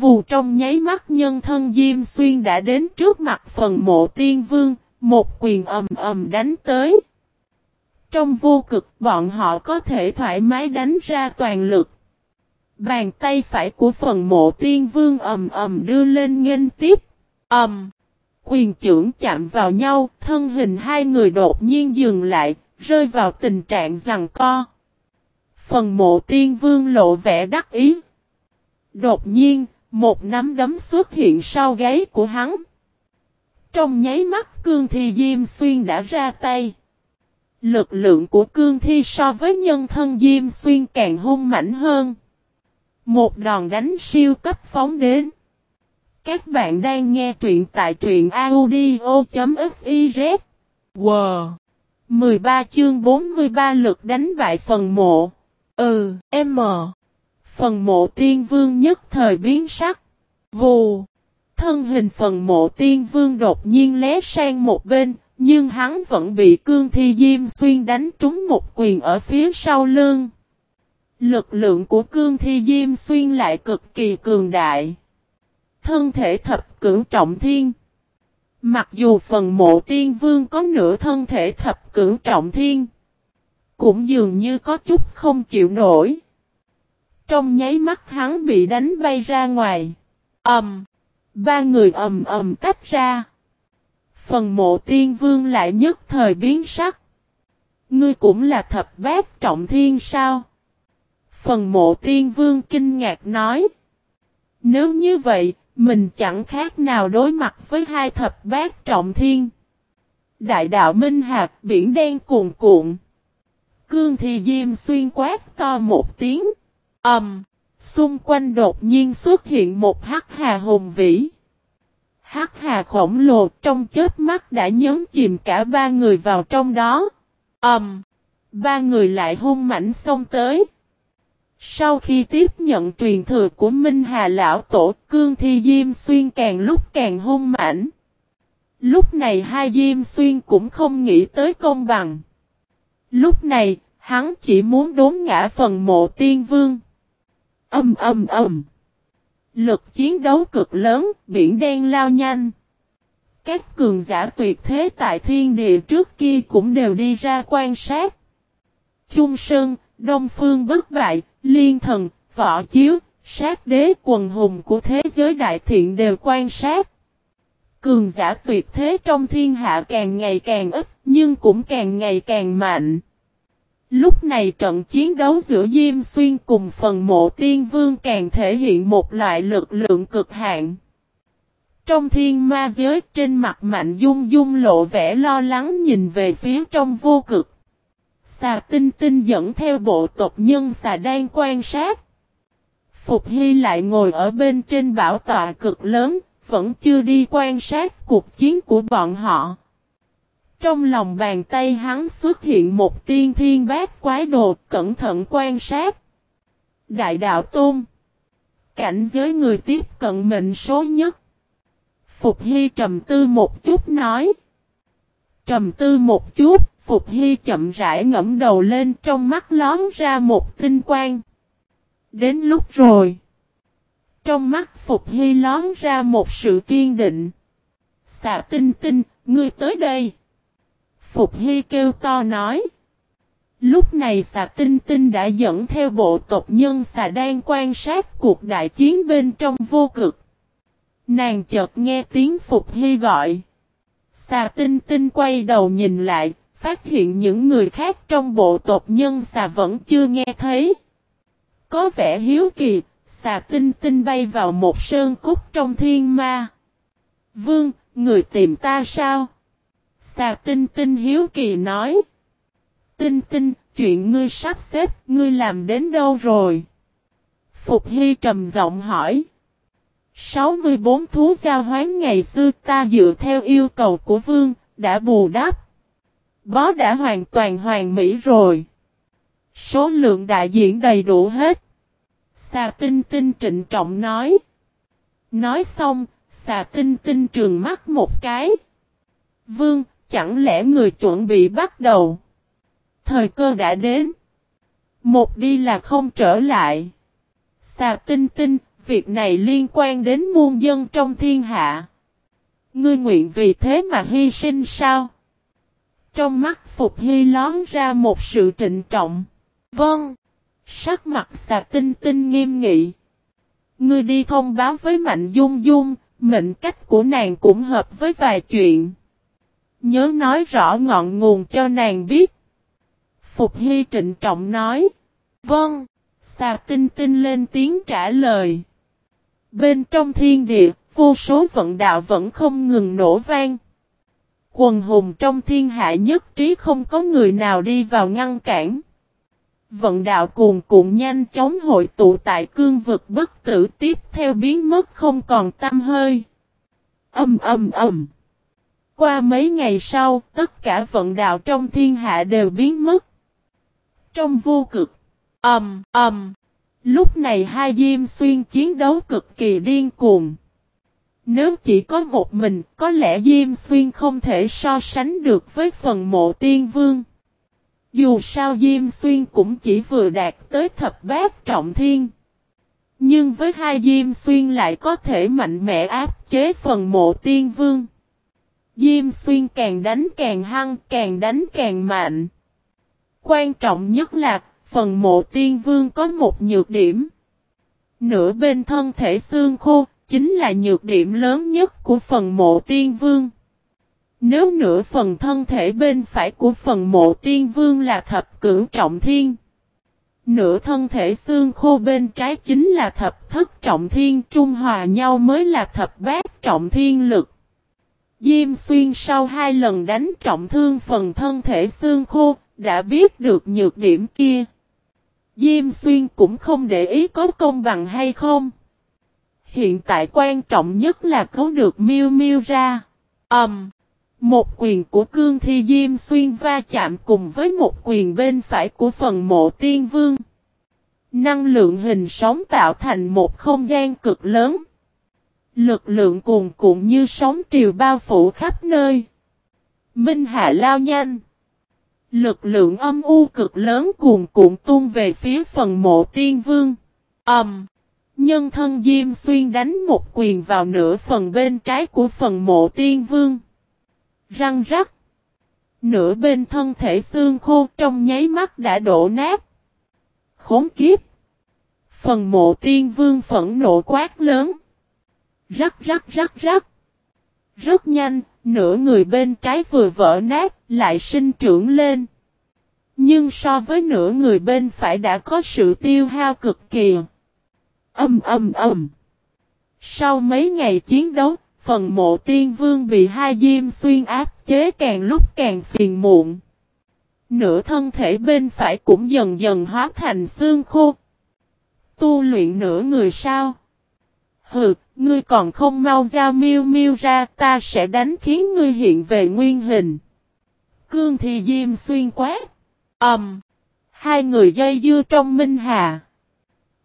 Vù trong nháy mắt nhân thân Diêm Xuyên đã đến trước mặt phần mộ tiên vương, một quyền ầm ầm đánh tới. Trong vô cực bọn họ có thể thoải mái đánh ra toàn lực. Bàn tay phải của phần mộ tiên vương ầm ầm đưa lên nghênh tiếp. Ầm. quyền trưởng chạm vào nhau, thân hình hai người đột nhiên dừng lại, rơi vào tình trạng rằng co. Phần mộ tiên vương lộ vẻ đắc ý. Đột nhiên, một nắm đấm xuất hiện sau gáy của hắn. Trong nháy mắt cương thi Diêm Xuyên đã ra tay. Lực lượng của cương thi so với nhân thân Diêm Xuyên càng hung mãnh hơn. Một đòn đánh siêu cấp phóng đến. Các bạn đang nghe truyện tại truyện audio.fiz. Wow! 13 chương 43 lực đánh bại phần mộ. Ừ, M. Phần mộ tiên vương nhất thời biến sắc. Vù. Thân hình phần mộ tiên vương đột nhiên lé sang một bên, nhưng hắn vẫn bị cương thi diêm xuyên đánh trúng một quyền ở phía sau lưng. Lực lượng của cương thi diêm xuyên lại cực kỳ cường đại. Thân thể thập cửu trọng thiên. Mặc dù phần mộ tiên vương có nửa thân thể thập cửu trọng thiên. Cũng dường như có chút không chịu nổi. Trong nháy mắt hắn bị đánh bay ra ngoài. Ẩm. Ba người ầm ầm tách ra. Phần mộ tiên vương lại nhất thời biến sắc. Ngươi cũng là thập bát trọng thiên sao? Phần mộ tiên vương kinh ngạc nói. Nếu như vậy, mình chẳng khác nào đối mặt với hai thập bát trọng thiên. Đại đạo Minh Hạc biển đen cuồn cuộn. Cương thì diêm xuyên quát to một tiếng. Ẩm. Um, xung quanh đột nhiên xuất hiện một hắc hà hùng vĩ. Hắc hà khổng lồ trong chết mắt đã nhấn chìm cả ba người vào trong đó. Ẩm. Um, ba người lại hung mảnh xông tới. Sau khi tiếp nhận truyền thừa của Minh Hà Lão Tổ, Cương Thi Diêm Xuyên càng lúc càng hung mảnh Lúc này hai Diêm Xuyên cũng không nghĩ tới công bằng. Lúc này, hắn chỉ muốn đốn ngã phần mộ tiên vương. Âm âm âm. Lực chiến đấu cực lớn, biển đen lao nhanh. Các cường giả tuyệt thế tại thiên địa trước kia cũng đều đi ra quan sát. Trung Sơn, Đông Phương bất bại, Liên thần, võ chiếu, sát đế quần hùng của thế giới đại thiện đều quan sát. Cường giả tuyệt thế trong thiên hạ càng ngày càng ít, nhưng cũng càng ngày càng mạnh. Lúc này trận chiến đấu giữa Diêm Xuyên cùng phần mộ tiên vương càng thể hiện một loại lực lượng cực hạn. Trong thiên ma giới trên mặt mạnh dung dung lộ vẻ lo lắng nhìn về phía trong vô cực. Xà tinh tinh dẫn theo bộ tộc nhân xà đang quan sát. Phục Hy lại ngồi ở bên trên bảo tọa cực lớn, vẫn chưa đi quan sát cuộc chiến của bọn họ. Trong lòng bàn tay hắn xuất hiện một tiên thiên bát quái đồ cẩn thận quan sát. Đại đạo tôn. Cảnh giới người tiếp cận mệnh số nhất. Phục Hy trầm tư một chút nói. Trầm tư một chút, Phục Hy chậm rãi ngẫm đầu lên trong mắt lón ra một tinh quang. Đến lúc rồi. Trong mắt Phục Hy lón ra một sự kiên định. Xạ tinh tinh, ngươi tới đây. Phục Hy kêu to nói. Lúc này xà tinh tinh đã dẫn theo bộ tộc nhân xà đang quan sát cuộc đại chiến bên trong vô cực. Nàng chợt nghe tiếng Phục Hy gọi. Xà tinh tinh quay đầu nhìn lại, phát hiện những người khác trong bộ tộc nhân xà vẫn chưa nghe thấy. Có vẻ hiếu kỳ, xà tinh tinh bay vào một sơn cúc trong thiên ma. Vương, người tìm ta sao? Xà tinh tinh hiếu kỳ nói. Tinh tinh, chuyện ngươi sắp xếp, ngươi làm đến đâu rồi? Phục Hy trầm giọng hỏi. 64 thú giao hoán ngày xưa ta dựa theo yêu cầu của vương, đã bù đắp. Bó đã hoàn toàn hoàn mỹ rồi. Số lượng đại diện đầy đủ hết. Xà tinh tinh trịnh trọng nói. Nói xong, xà tinh tinh trường mắt một cái. Vương, chẳng lẽ người chuẩn bị bắt đầu? Thời cơ đã đến. Một đi là không trở lại. Xà tinh tinh, việc này liên quan đến muôn dân trong thiên hạ. Ngươi nguyện vì thế mà hy sinh sao? Trong mắt Phục Hy lón ra một sự trịnh trọng. Vâng. Sắc mặt xà tinh tinh nghiêm nghị. Ngươi đi thông báo với Mạnh Dung Dung, mệnh cách của nàng cũng hợp với vài chuyện. Nhớ nói rõ ngọn nguồn cho nàng biết. Phục Hy trịnh trọng nói. Vâng. Xà tinh tinh lên tiếng trả lời. Bên trong thiên địa, vô số vận đạo vẫn không ngừng nổ vang. Quần hùng trong thiên hạ nhất trí không có người nào đi vào ngăn cản. Vận đạo cuồn cuộn nhanh chóng hội tụ tại cương vực bất tử tiếp theo biến mất không còn tâm hơi. Âm âm âm. Qua mấy ngày sau, tất cả vận đạo trong thiên hạ đều biến mất. Trong vô cực. Ầm, ầm. Lúc này hai Diêm Xuyên chiến đấu cực kỳ điên cuồng. Nếu chỉ có một mình, có lẽ Diêm Xuyên không thể so sánh được với phần mộ tiên vương. Dù sao Diêm Xuyên cũng chỉ vừa đạt tới thập bát trọng thiên. Nhưng với hai Diêm Xuyên lại có thể mạnh mẽ áp chế phần mộ tiên vương. Diêm Xuyên càng đánh càng hăng, càng đánh càng mạnh. Quan trọng nhất là phần mộ tiên vương có một nhược điểm. Nửa bên thân thể xương khô, chính là nhược điểm lớn nhất của phần mộ tiên vương. Nếu nửa phần thân thể bên phải của phần mộ tiên vương là thập cửu trọng thiên. Nửa thân thể xương khô bên trái chính là thập thất trọng thiên trung hòa nhau mới là thập bát trọng thiên lực. Diêm xuyên sau hai lần đánh trọng thương phần thân thể xương khô, đã biết được nhược điểm kia. Diêm xuyên cũng không để ý có công bằng hay không. Hiện tại quan trọng nhất là cứu được miêu miêu ra. Ẩm. Um, một quyền của cương thi diêm xuyên va chạm cùng với một quyền bên phải của phần mộ tiên vương. Năng lượng hình sóng tạo thành một không gian cực lớn. Lực lượng cuồn cuộn như sóng triều bao phủ khắp nơi. Minh Hạ lao nhanh. Lực lượng âm u cực lớn cuồn cuộn tuôn về phía phần mộ tiên vương. Ẩm. Um, nhân thân Diêm Xuyên đánh một quyền vào nửa phần bên trái của phần mộ tiên vương. Răng rắc. Nửa bên thân thể xương khô trong nháy mắt đã đổ nát. Khốn kiếp. Phần mộ tiên vương phẫn nộ quát lớn. Rắc rắc rắc rắc. Rất nhanh, nửa người bên trái vừa vỡ nát, lại sinh trưởng lên. Nhưng so với nửa người bên phải đã có sự tiêu hao cực kỳ. Âm âm âm. Sau mấy ngày chiến đấu, phần mộ tiên vương bị hai diêm xuyên áp chế càng lúc càng phiền muộn. Nửa thân thể bên phải cũng dần dần hóa thành xương khô. Tu luyện nửa người sao? Hừ, ngươi còn không mau giao miêu miêu ra ta sẽ đánh khiến ngươi hiện về nguyên hình. Cương thì diêm xuyên quát. Ẩm. Um, hai người dây dưa trong minh hà.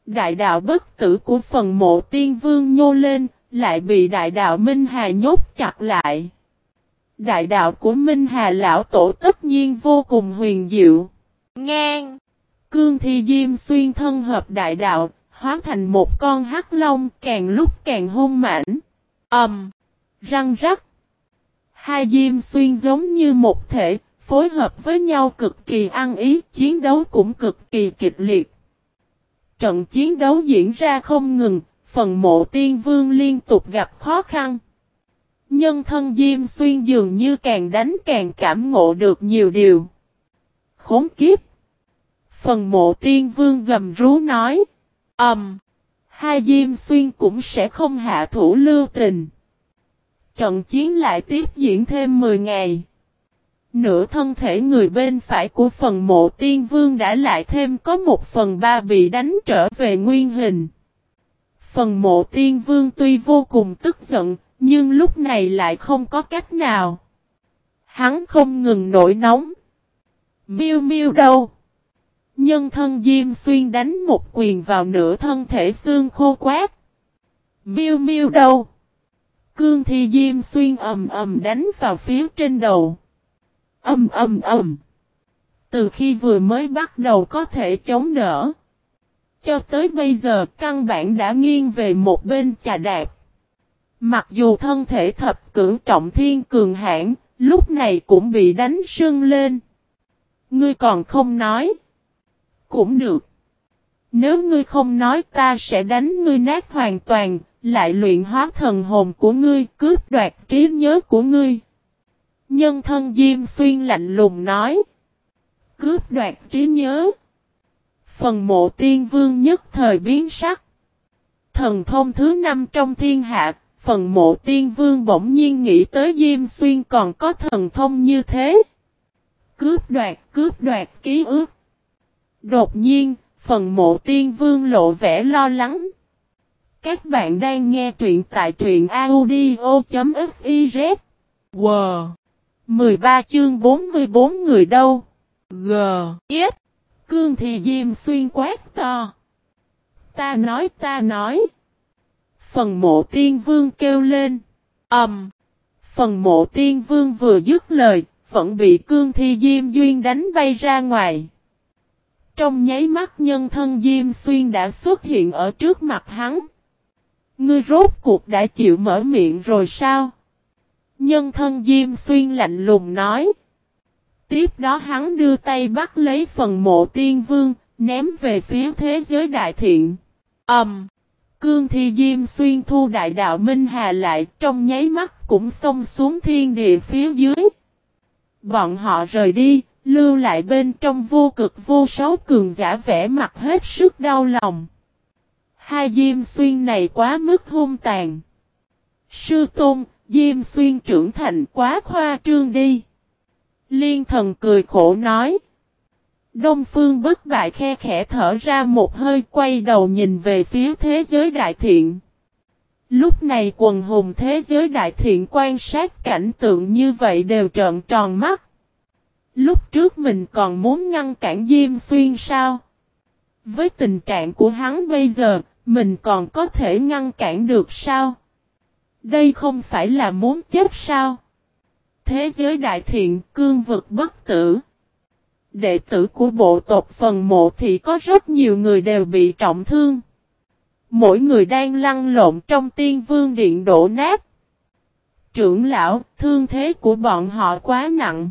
Đại đạo bất tử của phần mộ tiên vương nhô lên, lại bị đại đạo Minh Hà nhốt chặt lại. Đại đạo của Minh Hà lão tổ tất nhiên vô cùng huyền diệu. Ngang. Cương thi diêm xuyên thân hợp đại đạo, hóa thành một con hắc long càng lúc càng hung mãnh. ầm, Um, răng rắc. Hai diêm xuyên giống như một thể, phối hợp với nhau cực kỳ ăn ý, chiến đấu cũng cực kỳ kịch liệt. Trận chiến đấu diễn ra không ngừng, phần mộ tiên vương liên tục gặp khó khăn. Nhân thân Diêm Xuyên dường như càng đánh càng cảm ngộ được nhiều điều. Khốn kiếp! Phần mộ tiên vương gầm rú nói. Ẩm! Um, hai Diêm Xuyên cũng sẽ không hạ thủ lưu tình. Trận chiến lại tiếp diễn thêm 10 ngày. Nửa thân thể người bên phải của phần mộ tiên vương đã lại thêm có một phần ba bị đánh trở về nguyên hình. Phần mộ tiên vương tuy vô cùng tức giận, nhưng lúc này lại không có cách nào. Hắn không ngừng nổi nóng. miu miu đâu? Nhân thân Diêm Xuyên đánh một quyền vào nửa thân thể xương khô quát. Miêu miêu đâu? Cương thi Diêm Xuyên ầm ầm đánh vào phía trên đầu. Âm ầm ầm Từ khi vừa mới bắt đầu có thể chống đỡ. cho tới bây giờ căn bản đã nghiêng về một bên trà đạp. Mặc dù thân thể thập cử trọng thiên cường hãn, lúc này cũng bị đánh sưng lên. Ngươi còn không nói. Cũng được. Nếu ngươi không nói ta sẽ đánh ngươi nát hoàn toàn, lại luyện hóa thần hồn của ngươi, cướp đoạt trí nhớ của ngươi. Nhân thân Diêm Xuyên lạnh lùng nói. Cướp đoạt trí nhớ. Phần mộ tiên vương nhất thời biến sắc. Thần thông thứ năm trong thiên hạ, phần mộ tiên vương bỗng nhiên nghĩ tới Diêm Xuyên còn có thần thông như thế. Cướp đoạt, cướp đoạt ký ức. Đột nhiên, phần mộ tiên vương lộ vẻ lo lắng. Các bạn đang nghe truyện tại truyện audio.fiz. Wow! 13 chương 44 người đâu? G. Ít. Cương thì diêm xuyên quát to. Ta nói ta nói. Phần mộ tiên vương kêu lên. Ẩm. Um. Phần mộ tiên vương vừa dứt lời, vẫn bị cương thi diêm duyên đánh bay ra ngoài. Trong nháy mắt nhân thân diêm xuyên đã xuất hiện ở trước mặt hắn. Ngươi rốt cuộc đã chịu mở miệng rồi sao? Nhân thân diêm xuyên lạnh lùng nói. Tiếp đó hắn đưa tay bắt lấy phần mộ tiên vương, ném về phía thế giới đại thiện. Ẩm! Um, cương thi diêm xuyên thu đại đạo Minh Hà lại trong nháy mắt cũng xông xuống thiên địa phía dưới. Bọn họ rời đi, lưu lại bên trong vô cực vô số cường giả vẻ mặt hết sức đau lòng. Hai diêm xuyên này quá mức hung tàn. Sư Tôn, diêm xuyên trưởng thành quá khoa trương đi. Liên thần cười khổ nói. Đông phương bất bại khe khẽ thở ra một hơi quay đầu nhìn về phía thế giới đại thiện. Lúc này quần hùng thế giới đại thiện quan sát cảnh tượng như vậy đều trợn tròn mắt. Lúc trước mình còn muốn ngăn cản Diêm Xuyên sao? Với tình trạng của hắn bây giờ, mình còn có thể ngăn cản được sao? Đây không phải là muốn chết sao? Thế giới đại thiện cương vực bất tử. Đệ tử của bộ tộc phần mộ thì có rất nhiều người đều bị trọng thương. Mỗi người đang lăn lộn trong tiên vương điện đổ nát. Trưởng lão, thương thế của bọn họ quá nặng.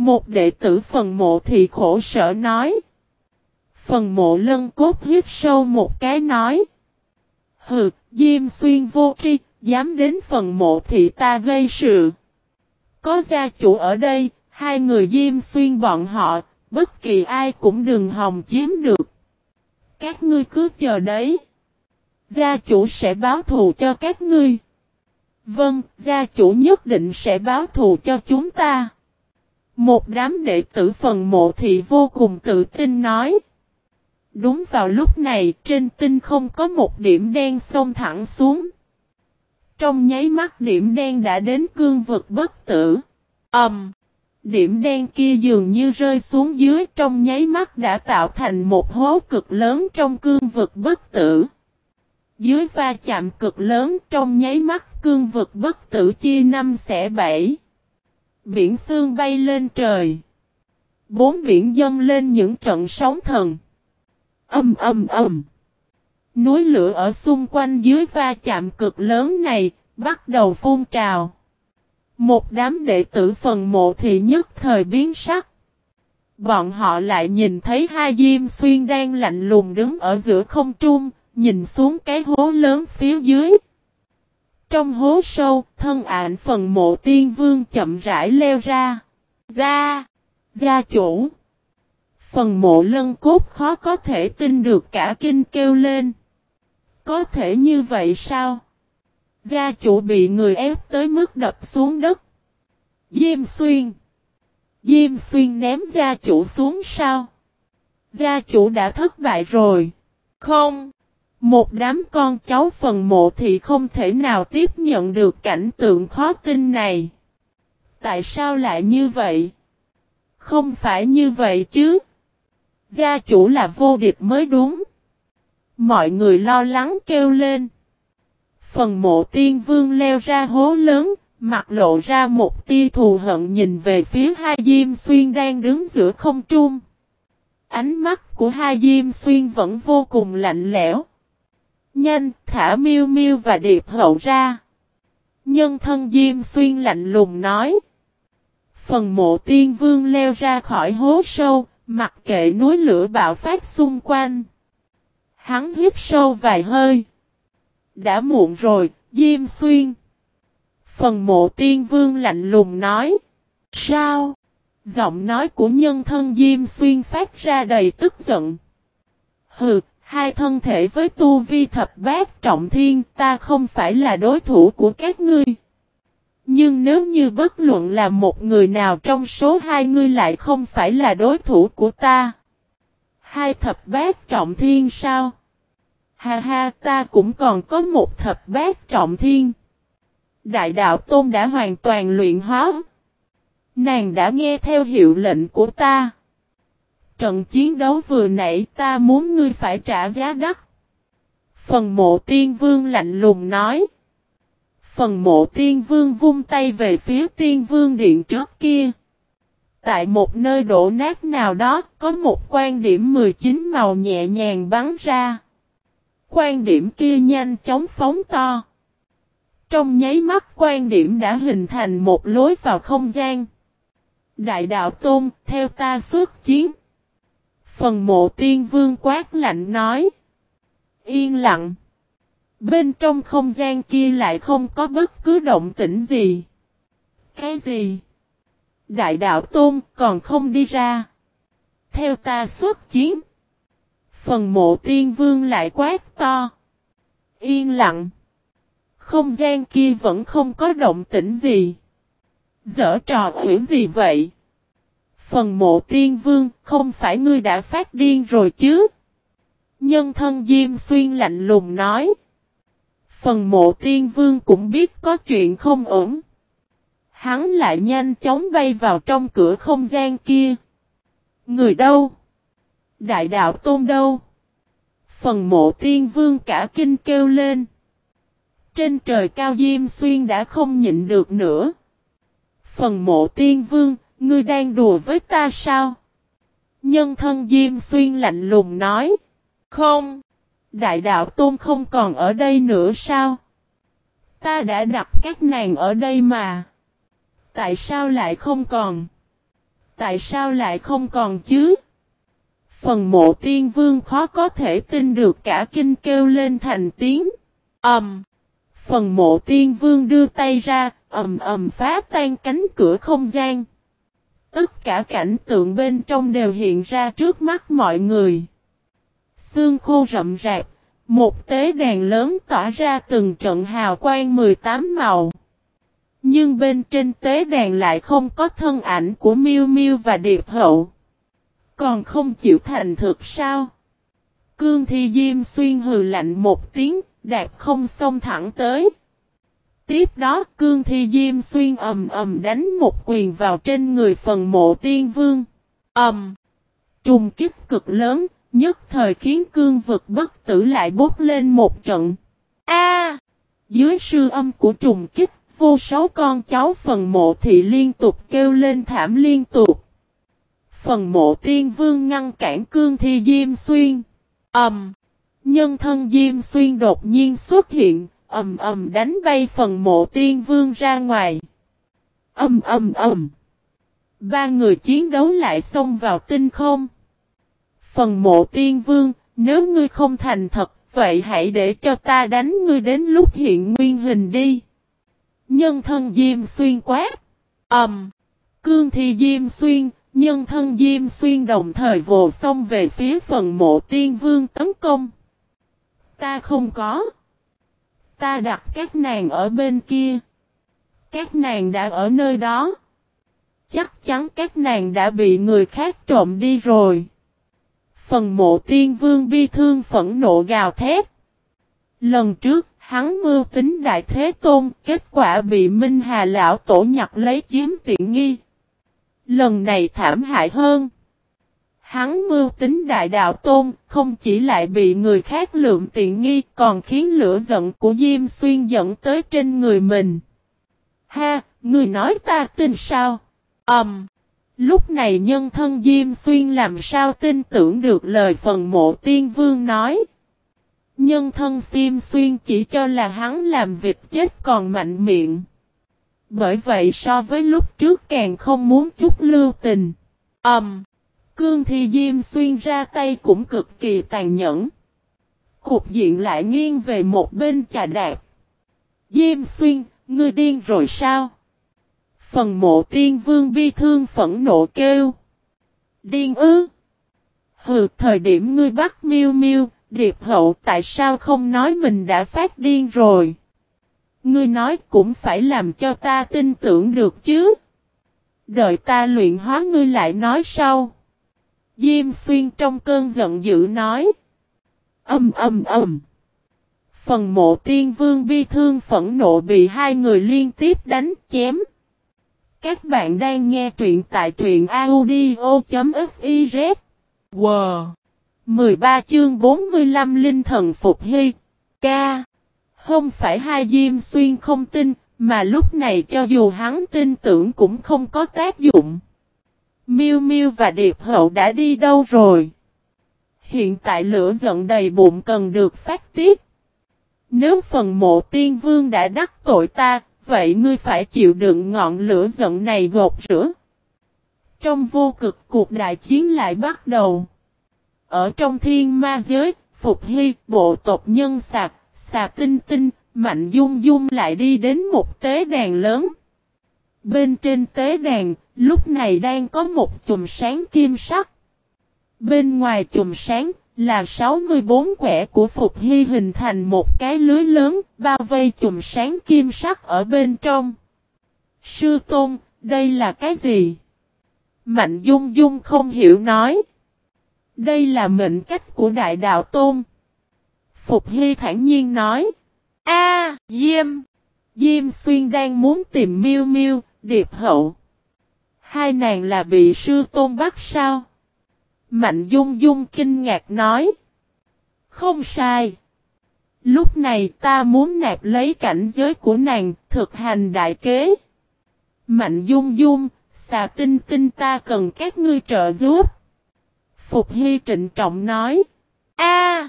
Một đệ tử phần mộ thì khổ sở nói. Phần mộ lân cốt hiếp sâu một cái nói. Hừ, Diêm Xuyên vô tri, dám đến phần mộ thì ta gây sự. Có gia chủ ở đây, hai người Diêm Xuyên bọn họ, bất kỳ ai cũng đừng hòng chiếm được. Các ngươi cứ chờ đấy. Gia chủ sẽ báo thù cho các ngươi. Vâng, gia chủ nhất định sẽ báo thù cho chúng ta. Một đám đệ tử phần mộ thị vô cùng tự tin nói. Đúng vào lúc này trên tinh không có một điểm đen xông thẳng xuống. Trong nháy mắt điểm đen đã đến cương vực bất tử. Ẩm. Um, điểm đen kia dường như rơi xuống dưới trong nháy mắt đã tạo thành một hố cực lớn trong cương vực bất tử. Dưới va chạm cực lớn trong nháy mắt cương vực bất tử chia năm xẻ bảy. Biển xương bay lên trời. Bốn biển dâng lên những trận sóng thần. Âm âm âm. Núi lửa ở xung quanh dưới va chạm cực lớn này, bắt đầu phun trào. Một đám đệ tử phần mộ thì nhất thời biến sắc. Bọn họ lại nhìn thấy hai diêm xuyên đang lạnh lùng đứng ở giữa không trung, nhìn xuống cái hố lớn phía dưới. Trong hố sâu, thân ảnh phần mộ tiên vương chậm rãi leo ra. Ra! Gia chủ! Phần mộ lân cốt khó có thể tin được cả kinh kêu lên. Có thể như vậy sao? Gia chủ bị người ép tới mức đập xuống đất. Diêm xuyên! Diêm xuyên ném gia chủ xuống sao? Gia chủ đã thất bại rồi. Không! Một đám con cháu phần mộ thì không thể nào tiếp nhận được cảnh tượng khó tin này. Tại sao lại như vậy? Không phải như vậy chứ. Gia chủ là vô địch mới đúng. Mọi người lo lắng kêu lên. Phần mộ tiên vương leo ra hố lớn, mặt lộ ra một tia thù hận nhìn về phía hai diêm xuyên đang đứng giữa không trung. Ánh mắt của hai Diêm Xuyên vẫn vô cùng lạnh lẽo. Nhanh, thả miêu miêu và điệp hậu ra. Nhân thân Diêm Xuyên lạnh lùng nói. Phần mộ tiên vương leo ra khỏi hố sâu, mặc kệ núi lửa bạo phát xung quanh. Hắn hít sâu vài hơi. Đã muộn rồi, Diêm Xuyên. Phần mộ tiên vương lạnh lùng nói. Sao? Giọng nói của nhân thân Diêm Xuyên phát ra đầy tức giận. Hừ, hai thân thể với tu vi thập bát trọng thiên, ta không phải là đối thủ của các ngươi. Nhưng nếu như bất luận là một người nào trong số hai ngươi lại không phải là đối thủ của ta. Hai thập bát trọng thiên sao? Ha ha, ta cũng còn có một thập bát trọng thiên. Đại đạo Tôn đã hoàn toàn luyện hóa. Nàng đã nghe theo hiệu lệnh của ta. Trận chiến đấu vừa nãy ta muốn ngươi phải trả giá đắt. Phần mộ tiên vương lạnh lùng nói. Phần mộ tiên vương vung tay về phía tiên vương điện trước kia. Tại một nơi đổ nát nào đó có một quan điểm 19 màu nhẹ nhàng bắn ra. Quan điểm kia nhanh chóng phóng to. Trong nháy mắt quan điểm đã hình thành một lối vào không gian. Đại đạo Tôn, theo ta xuất chiến. Phần mộ tiên vương quát lạnh nói. Yên lặng. Bên trong không gian kia lại không có bất cứ động tĩnh gì. Cái gì? Đại đạo Tôn còn không đi ra. Theo ta xuất chiến. Phần mộ tiên vương lại quát to. Yên lặng. Không gian kia vẫn không có động tĩnh gì. Giở trò huyển gì vậy? Phần mộ tiên vương, không phải ngươi đã phát điên rồi chứ? Nhân thân Diêm Xuyên lạnh lùng nói. Phần mộ tiên vương cũng biết có chuyện không ổn. Hắn lại nhanh chóng bay vào trong cửa không gian kia. Người đâu? Đại đạo tôn đâu? Phần mộ tiên vương cả kinh kêu lên. Trên trời cao Diêm Xuyên đã không nhịn được nữa. Phần mộ tiên vương, ngươi đang đùa với ta sao? Nhân thân Diêm Xuyên lạnh lùng nói. Không. Đại đạo Tôn không còn ở đây nữa sao? Ta đã đặt các nàng ở đây mà. Tại sao lại không còn? Tại sao lại không còn chứ? Phần mộ tiên vương khó có thể tin được cả kinh kêu lên thành tiếng. Ẩm. Um. Phần mộ tiên vương đưa tay ra, ầm ầm phá tan cánh cửa không gian. Tất cả cảnh tượng bên trong đều hiện ra trước mắt mọi người. Xương khô rậm rạp, một tế đàn lớn tỏa ra từng trận hào quang 18 màu. Nhưng bên trên tế đàn lại không có thân ảnh của Miêu Miêu và Điệp Hậu. Còn không chịu thành thực sao? Cương Thi Diêm xuyên hừ lạnh một tiếng, đạp không xông thẳng tới. Tiếp đó cương thi diêm xuyên ầm ầm đánh một quyền vào trên người phần mộ tiên vương. Ẩm! Trùng kích cực lớn, nhất thời khiến cương vực bất tử lại bốc lên một trận. A! dưới sư âm của trùng kích, vô số con cháu phần mộ thị liên tục kêu lên thảm liên tục. Phần mộ tiên vương ngăn cản cương thi diêm xuyên. Ẩm! Nhân thân diêm xuyên đột nhiên xuất hiện, ầm ầm đánh bay phần mộ tiên vương ra ngoài. Ầm ầm ầm. Ba người chiến đấu lại xông vào tinh không. Phần mộ tiên vương, nếu ngươi không thành thật, vậy hãy để cho ta đánh ngươi đến lúc hiện nguyên hình đi. Nhân thân Diêm Xuyên quát. Ẩm. Cương thi Diêm Xuyên, nhân thân Diêm Xuyên đồng thời vồ xông về phía phần mộ tiên vương tấn công. Ta không có. Ta đặt các nàng ở bên kia. Các nàng đã ở nơi đó. Chắc chắn các nàng đã bị người khác trộm đi rồi. Phần mộ tiên vương bi thương phẫn nộ gào thét. Lần trước, hắn mưu tính đại thế tôn, kết quả bị Minh Hà Lão Tổ nhặt lấy chiếm tiện nghi. Lần này thảm hại hơn. Hắn mưu tính đại đạo tôn, không chỉ lại bị người khác lượm tiện nghi, còn khiến lửa giận của Diêm Xuyên dẫn tới trên người mình. Ha, người nói ta tin sao? Ẩm. Um, Lúc này nhân thân Diêm Xuyên làm sao tin tưởng được lời phần mộ tiên vương nói. Nhân thân Diêm Xuyên chỉ cho là hắn làm việc chết còn mạnh miệng. Bởi vậy so với lúc trước càng không muốn chút lưu tình. Ẩm. Um, cương thì Diêm Xuyên ra tay cũng cực kỳ tàn nhẫn. Cục diện lại nghiêng về một bên trà đạp. Diêm Xuyên, ngươi điên rồi sao? Phần mộ tiên vương bi thương phẫn nộ kêu. Điên ư? Hừ, thời điểm ngươi bắt miêu miêu, điệp hậu tại sao không nói mình đã phát điên rồi? Ngươi nói cũng phải làm cho ta tin tưởng được chứ. Đợi ta luyện hóa ngươi lại nói sau. Diêm xuyên trong cơn giận dữ nói. Âm âm âm. Phần mộ tiên vương bi thương phẫn nộ bị hai người liên tiếp đánh chém. Các bạn đang nghe truyện tại truyện audio.fiz. Wow! 13 chương 45 Linh thần Phục Hy. Ca. Không phải hai Diêm Xuyên không tin, mà lúc này cho dù hắn tin tưởng cũng không có tác dụng. Miêu Miêu và Điệp Hậu đã đi đâu rồi? Hiện tại lửa giận đầy bụng cần được phát tiết. Nếu phần mộ tiên vương đã đắc tội ta, vậy ngươi phải chịu đựng ngọn lửa giận này gột rửa. Trong vô cực cuộc đại chiến lại bắt đầu. Ở trong thiên ma giới, Phục Hy, bộ tộc nhân sạc, xà tinh tinh, mạnh dung dung lại đi đến một tế đàn lớn. Bên trên tế đàn, lúc này đang có một chùm sáng kim sắc. Bên ngoài chùm sáng, là 64 quẻ của Phục Hy hình thành một cái lưới lớn, bao vây chùm sáng kim sắc ở bên trong. Sư Tôn, đây là cái gì? Mạnh Dung Dung không hiểu nói. Đây là mệnh cách của Đại Đạo Tôn. Phục Hy thản nhiên nói. A, Diêm. Diêm Xuyên đang muốn tìm Miêu Miêu, Điệp Hậu. Hai nàng là bị sư tôn bắt sao? Mạnh Dung Dung kinh ngạc nói. Không sai. Lúc này ta muốn nạp lấy cảnh giới của nàng, thực hành đại kế. Mạnh Dung Dung, xà tinh tinh ta cần các ngươi trợ giúp. Phục Hy trịnh trọng nói. A,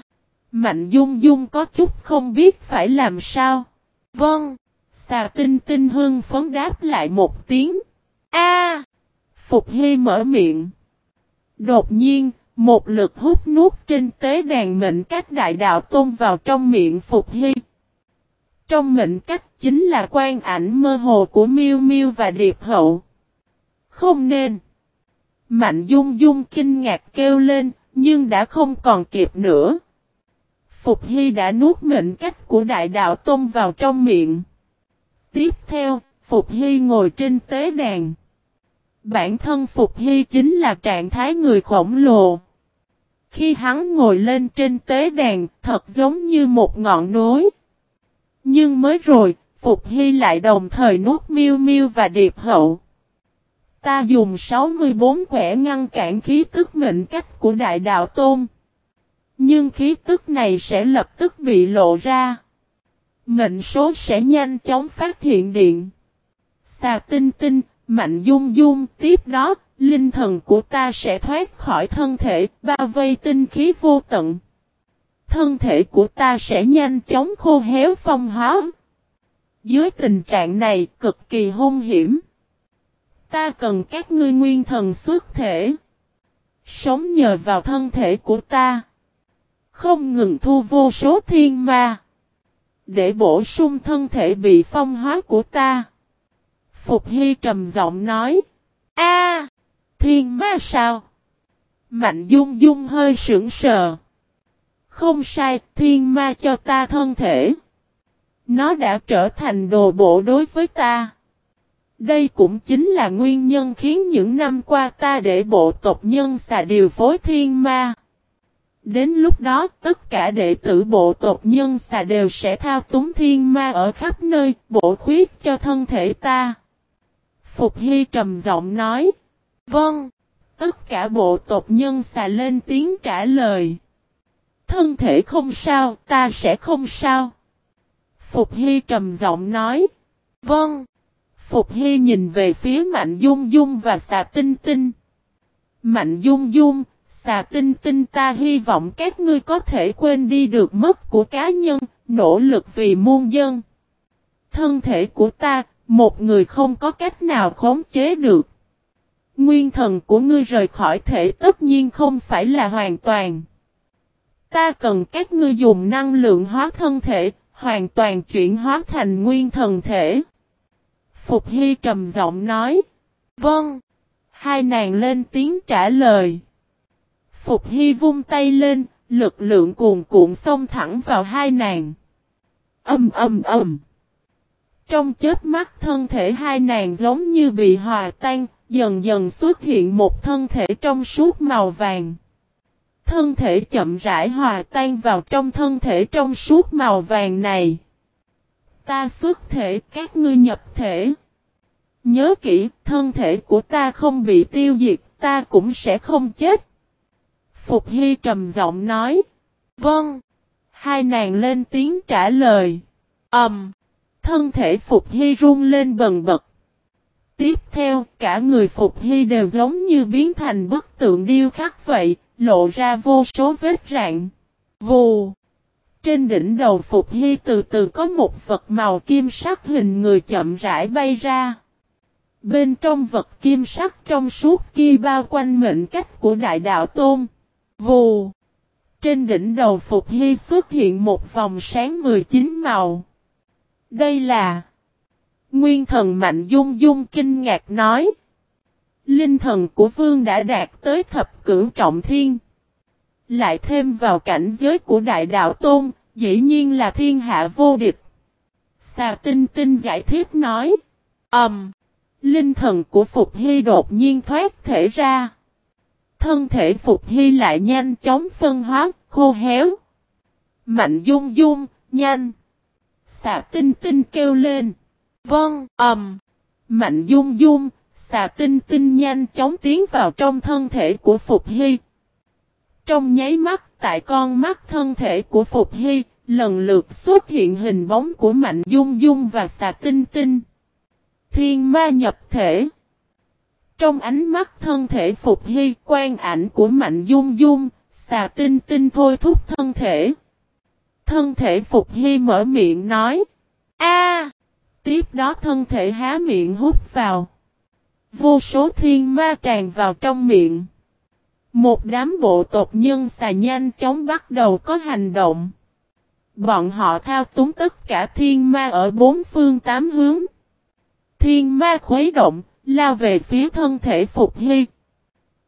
Mạnh Dung Dung có chút không biết phải làm sao. Vâng. Xà tinh tinh hương phấn đáp lại một tiếng. A, Phục Hy mở miệng. Đột nhiên, một lực hút nuốt trên tế đàn mệnh cách đại đạo tôn vào trong miệng Phục Hy. Trong mệnh cách chính là quan ảnh mơ hồ của Miêu Miêu và Điệp Hậu. Không nên. Mạnh Dung Dung kinh ngạc kêu lên, nhưng đã không còn kịp nữa. Phục Hy đã nuốt mệnh cách của đại đạo tôn vào trong miệng. Tiếp theo, Phục Hy ngồi trên tế đàn. Bản thân Phục Hy chính là trạng thái người khổng lồ. Khi hắn ngồi lên trên tế đàn, thật giống như một ngọn núi. Nhưng mới rồi, Phục Hy lại đồng thời nuốt miêu miêu và điệp hậu. Ta dùng 64 quẻ ngăn cản khí tức mệnh cách của Đại Đạo Tôn. Nhưng khí tức này sẽ lập tức bị lộ ra. Mệnh số sẽ nhanh chóng phát hiện điện. Xà tinh tinh, Mạnh dung dung, tiếp đó, linh thần của ta sẽ thoát khỏi thân thể, bao vây tinh khí vô tận. Thân thể của ta sẽ nhanh chóng khô héo phong hóa. Dưới tình trạng này cực kỳ hung hiểm. Ta cần các ngươi nguyên thần xuất thể. Sống nhờ vào thân thể của ta. Không ngừng thu vô số thiên ma. Để bổ sung thân thể bị phong hóa của ta. Phục Hy trầm giọng nói. A, Thiên ma sao? Mạnh dung dung hơi sững sờ. Không sai, thiên ma cho ta thân thể. Nó đã trở thành đồ bộ đối với ta. Đây cũng chính là nguyên nhân khiến những năm qua ta để bộ tộc nhân xà điều phối thiên ma. Đến lúc đó tất cả đệ tử bộ tộc nhân xà đều sẽ thao túng thiên ma ở khắp nơi, bổ khuyết cho thân thể ta. Phục Hy trầm giọng nói. Vâng. Tất cả bộ tộc nhân xà lên tiếng trả lời. Thân thể không sao, ta sẽ không sao. Phục Hy trầm giọng nói. Vâng. Phục Hy nhìn về phía Mạnh Dung Dung và xà tinh tinh. Mạnh Dung Dung, xà tinh tinh ta hy vọng các ngươi có thể quên đi được mất của cá nhân, nỗ lực vì muôn dân. Thân thể của ta, một người không có cách nào khống chế được. Nguyên thần của ngươi rời khỏi thể tất nhiên không phải là hoàn toàn. Ta cần các ngươi dùng năng lượng hóa thân thể, hoàn toàn chuyển hóa thành nguyên thần thể. Phục Hy trầm giọng nói. Vâng. Hai nàng lên tiếng trả lời. Phục Hy vung tay lên, lực lượng cuồn cuộn xông thẳng vào hai nàng. Âm âm âm. Trong chết mắt thân thể hai nàng giống như bị hòa tan, dần dần xuất hiện một thân thể trong suốt màu vàng. Thân thể chậm rãi hòa tan vào trong thân thể trong suốt màu vàng này. Ta xuất thể các ngươi nhập thể. Nhớ kỹ, thân thể của ta không bị tiêu diệt, ta cũng sẽ không chết. Phục Hy trầm giọng nói. Vâng. Hai nàng lên tiếng trả lời. Ẩm. Um, thân thể Phục Hy run lên bần bật. Tiếp theo, cả người Phục Hy đều giống như biến thành bức tượng điêu khắc vậy, lộ ra vô số vết rạn. Vù! Trên đỉnh đầu Phục Hy từ từ có một vật màu kim sắc hình người chậm rãi bay ra. Bên trong vật kim sắc trong suốt kia bao quanh mệnh cách của Đại Đạo Tôn. Vù! Trên đỉnh đầu Phục Hy xuất hiện một vòng sáng 19 màu. Đây là... Nguyên thần Mạnh Dung Dung kinh ngạc nói. Linh thần của vương đã đạt tới thập cửu trọng thiên. Lại thêm vào cảnh giới của đại đạo tôn, dĩ nhiên là thiên hạ vô địch. Xà tinh tinh giải thích nói. Ẩm. Um, linh thần của Phục Hy đột nhiên thoát thể ra. Thân thể Phục Hy lại nhanh chóng phân hóa, khô héo. Mạnh dung dung, nhanh. Xà tinh tinh kêu lên. Vâng, ầm. Mạnh dung dung, xà tinh tinh nhanh chóng tiến vào trong thân thể của Phục Hy. Trong nháy mắt, tại con mắt thân thể của Phục Hy, lần lượt xuất hiện hình bóng của Mạnh Dung Dung và xà tinh tinh. Thiên ma nhập thể. Trong ánh mắt thân thể Phục Hy, quan ảnh của Mạnh Dung Dung, xà tinh tinh thôi thúc thân thể. Thân thể Phục Hy mở miệng nói. A Tiếp đó thân thể há miệng hút vào. Vô số thiên ma tràn vào trong miệng. Một đám bộ tộc nhân xà nhanh chóng bắt đầu có hành động. Bọn họ thao túng tất cả thiên ma ở bốn phương tám hướng. Thiên ma khuấy động, lao về phía thân thể Phục Hy.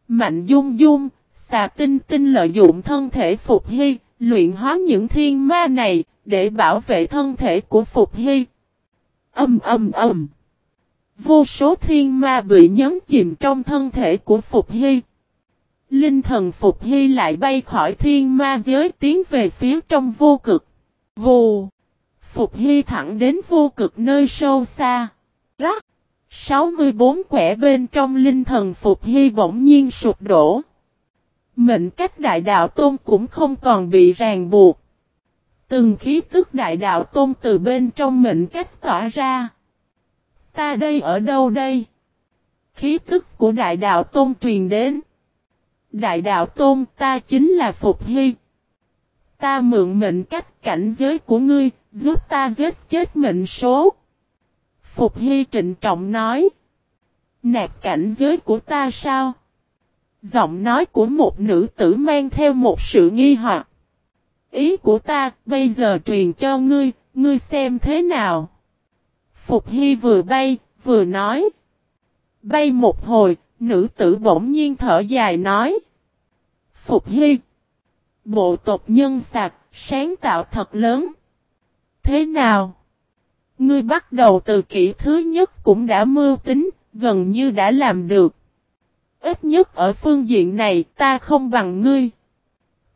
Mạnh dung dung, xà tinh tinh lợi dụng thân thể Phục Hy, luyện hóa những thiên ma này, để bảo vệ thân thể của Phục Hy. Âm âm âm. Vô số thiên ma bị nhấn chìm trong thân thể của Phục Hy. Linh thần Phục Hy lại bay khỏi thiên ma giới tiến về phía trong vô cực. Vù. Phục Hy thẳng đến vô cực nơi sâu xa. Rắc. 64 quẻ bên trong linh thần Phục Hy bỗng nhiên sụp đổ. Mệnh cách đại đạo tôn cũng không còn bị ràng buộc. Từng khí tức đại đạo tôn từ bên trong mệnh cách tỏa ra. Ta đây ở đâu đây? Khí tức của đại đạo tôn truyền đến. Đại đạo tôn ta chính là Phục Hy. Ta mượn mệnh cách cảnh giới của ngươi, giúp ta giết chết mệnh số. Phục Hy trịnh trọng nói. Nạp cảnh giới của ta sao? Giọng nói của một nữ tử mang theo một sự nghi hoặc. Ý của ta, bây giờ truyền cho ngươi, ngươi xem thế nào. Phục Hy vừa bay, vừa nói. Bay một hồi, nữ tử bỗng nhiên thở dài nói. Phục Hy. Bộ tộc nhân sạc, sáng tạo thật lớn. Thế nào? Ngươi bắt đầu từ kỹ thứ nhất cũng đã mưu tính, gần như đã làm được. Ít nhất ở phương diện này ta không bằng ngươi.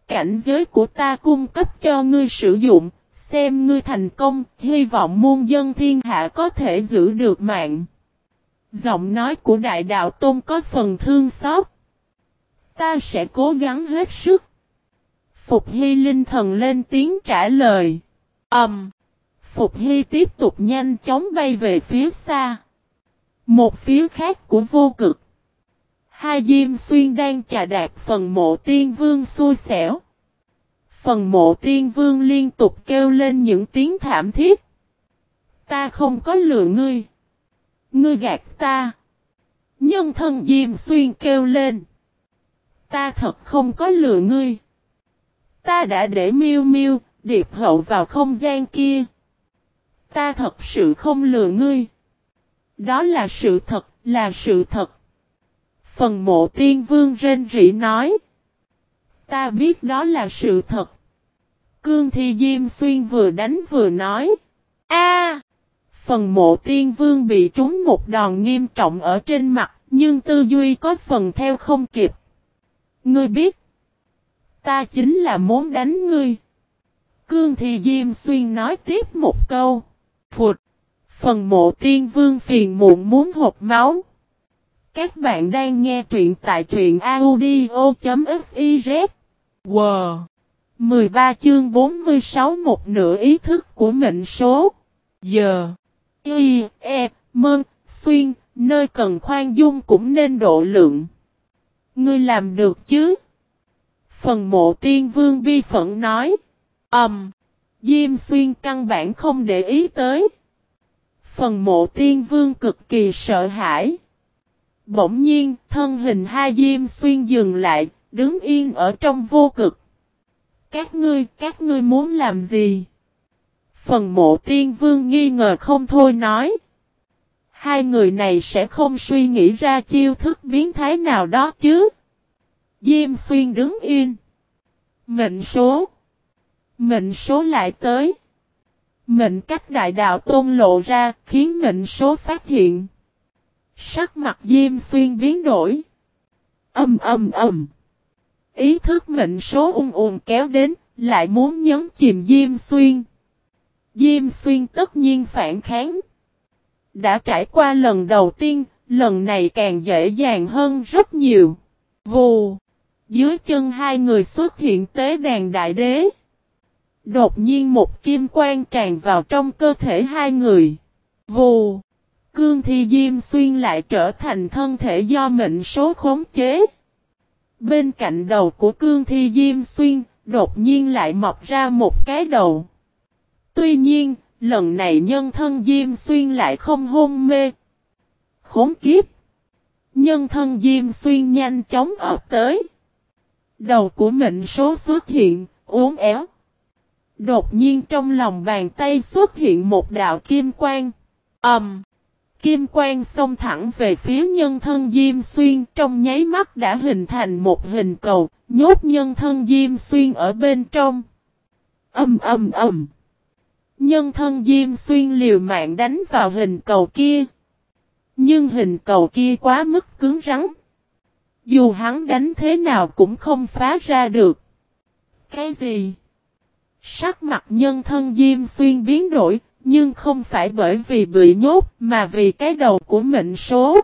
Cảnh giới của ta cung cấp cho ngươi sử dụng, xem ngươi thành công, hy vọng muôn dân thiên hạ có thể giữ được mạng. Giọng nói của đại đạo tôn có phần thương xót. Ta sẽ cố gắng hết sức. Phục Hy linh thần lên tiếng trả lời. Ẩm. Um, Phục Hy tiếp tục nhanh chóng bay về phía xa. Một phía khác của vô cực. Hai Diêm Xuyên đang chà đạp phần mộ tiên vương xui xẻo. Phần mộ tiên vương liên tục kêu lên những tiếng thảm thiết. Ta không có lừa ngươi. Ngươi gạt ta. Nhân thân Diêm Xuyên kêu lên. Ta thật không có lừa ngươi. Ta đã để miêu miêu, điệp hậu vào không gian kia. Ta thật sự không lừa ngươi. Đó là sự thật, là sự thật. Phần mộ tiên vương rên rỉ nói. Ta biết đó là sự thật. Cương Thi Diêm Xuyên vừa đánh vừa nói. A, Phần mộ tiên vương bị trúng một đòn nghiêm trọng ở trên mặt, nhưng tư duy có phần theo không kịp. Ngươi biết. Ta chính là muốn đánh ngươi. Cương Thi Diêm Xuyên nói tiếp một câu. Phụt. Phần mộ tiên vương phiền muộn muốn hộp máu. Các bạn đang nghe truyện tại truyện audio.fiz. Wow! 13 chương 46 một nửa ý thức của mệnh số. Giờ. Y, E, Mơn, Xuyên, nơi cần khoan dung cũng nên độ lượng. Ngươi làm được chứ? Phần mộ tiên vương bi phận nói. âm Um, Diêm xuyên căn bản không để ý tới. Phần mộ tiên vương cực kỳ sợ hãi. Bỗng nhiên, thân hình hai diêm xuyên dừng lại, đứng yên ở trong vô cực. Các ngươi, các ngươi muốn làm gì? Phần mộ tiên vương nghi ngờ không thôi nói. Hai người này sẽ không suy nghĩ ra chiêu thức biến thái nào đó chứ. Diêm xuyên đứng yên. Mệnh số. Mệnh số lại tới. Mệnh cách đại đạo tôn lộ ra khiến mệnh số phát hiện. Sắc mặt Diêm Xuyên biến đổi. Âm âm âm. Ý thức mệnh số ung ung kéo đến, lại muốn nhấn chìm Diêm Xuyên. Diêm Xuyên tất nhiên phản kháng. Đã trải qua lần đầu tiên, lần này càng dễ dàng hơn rất nhiều. Vù. Dưới chân hai người xuất hiện tế đàn đại đế. Đột nhiên một kim quang tràn vào trong cơ thể hai người. Vù. Cương Thi Diêm Xuyên lại trở thành thân thể do mệnh số khống chế. Bên cạnh đầu của Cương Thi Diêm Xuyên, đột nhiên lại mọc ra một cái đầu. Tuy nhiên, lần này nhân thân Diêm Xuyên lại không hôn mê. Khốn kiếp! Nhân thân Diêm Xuyên nhanh chóng ập tới. Đầu của mệnh số xuất hiện, uốn éo. Đột nhiên trong lòng bàn tay xuất hiện một đạo kim quang. Ầm! Um, kim quang xông thẳng về phía nhân thân Diêm Xuyên trong nháy mắt đã hình thành một hình cầu, nhốt nhân thân Diêm Xuyên ở bên trong. Âm âm âm! Nhân thân Diêm Xuyên liều mạng đánh vào hình cầu kia. Nhưng hình cầu kia quá mức cứng rắn. Dù hắn đánh thế nào cũng không phá ra được. Cái gì? Sắc mặt nhân thân Diêm Xuyên biến đổi, nhưng không phải bởi vì bị nhốt mà vì cái đầu của mệnh số.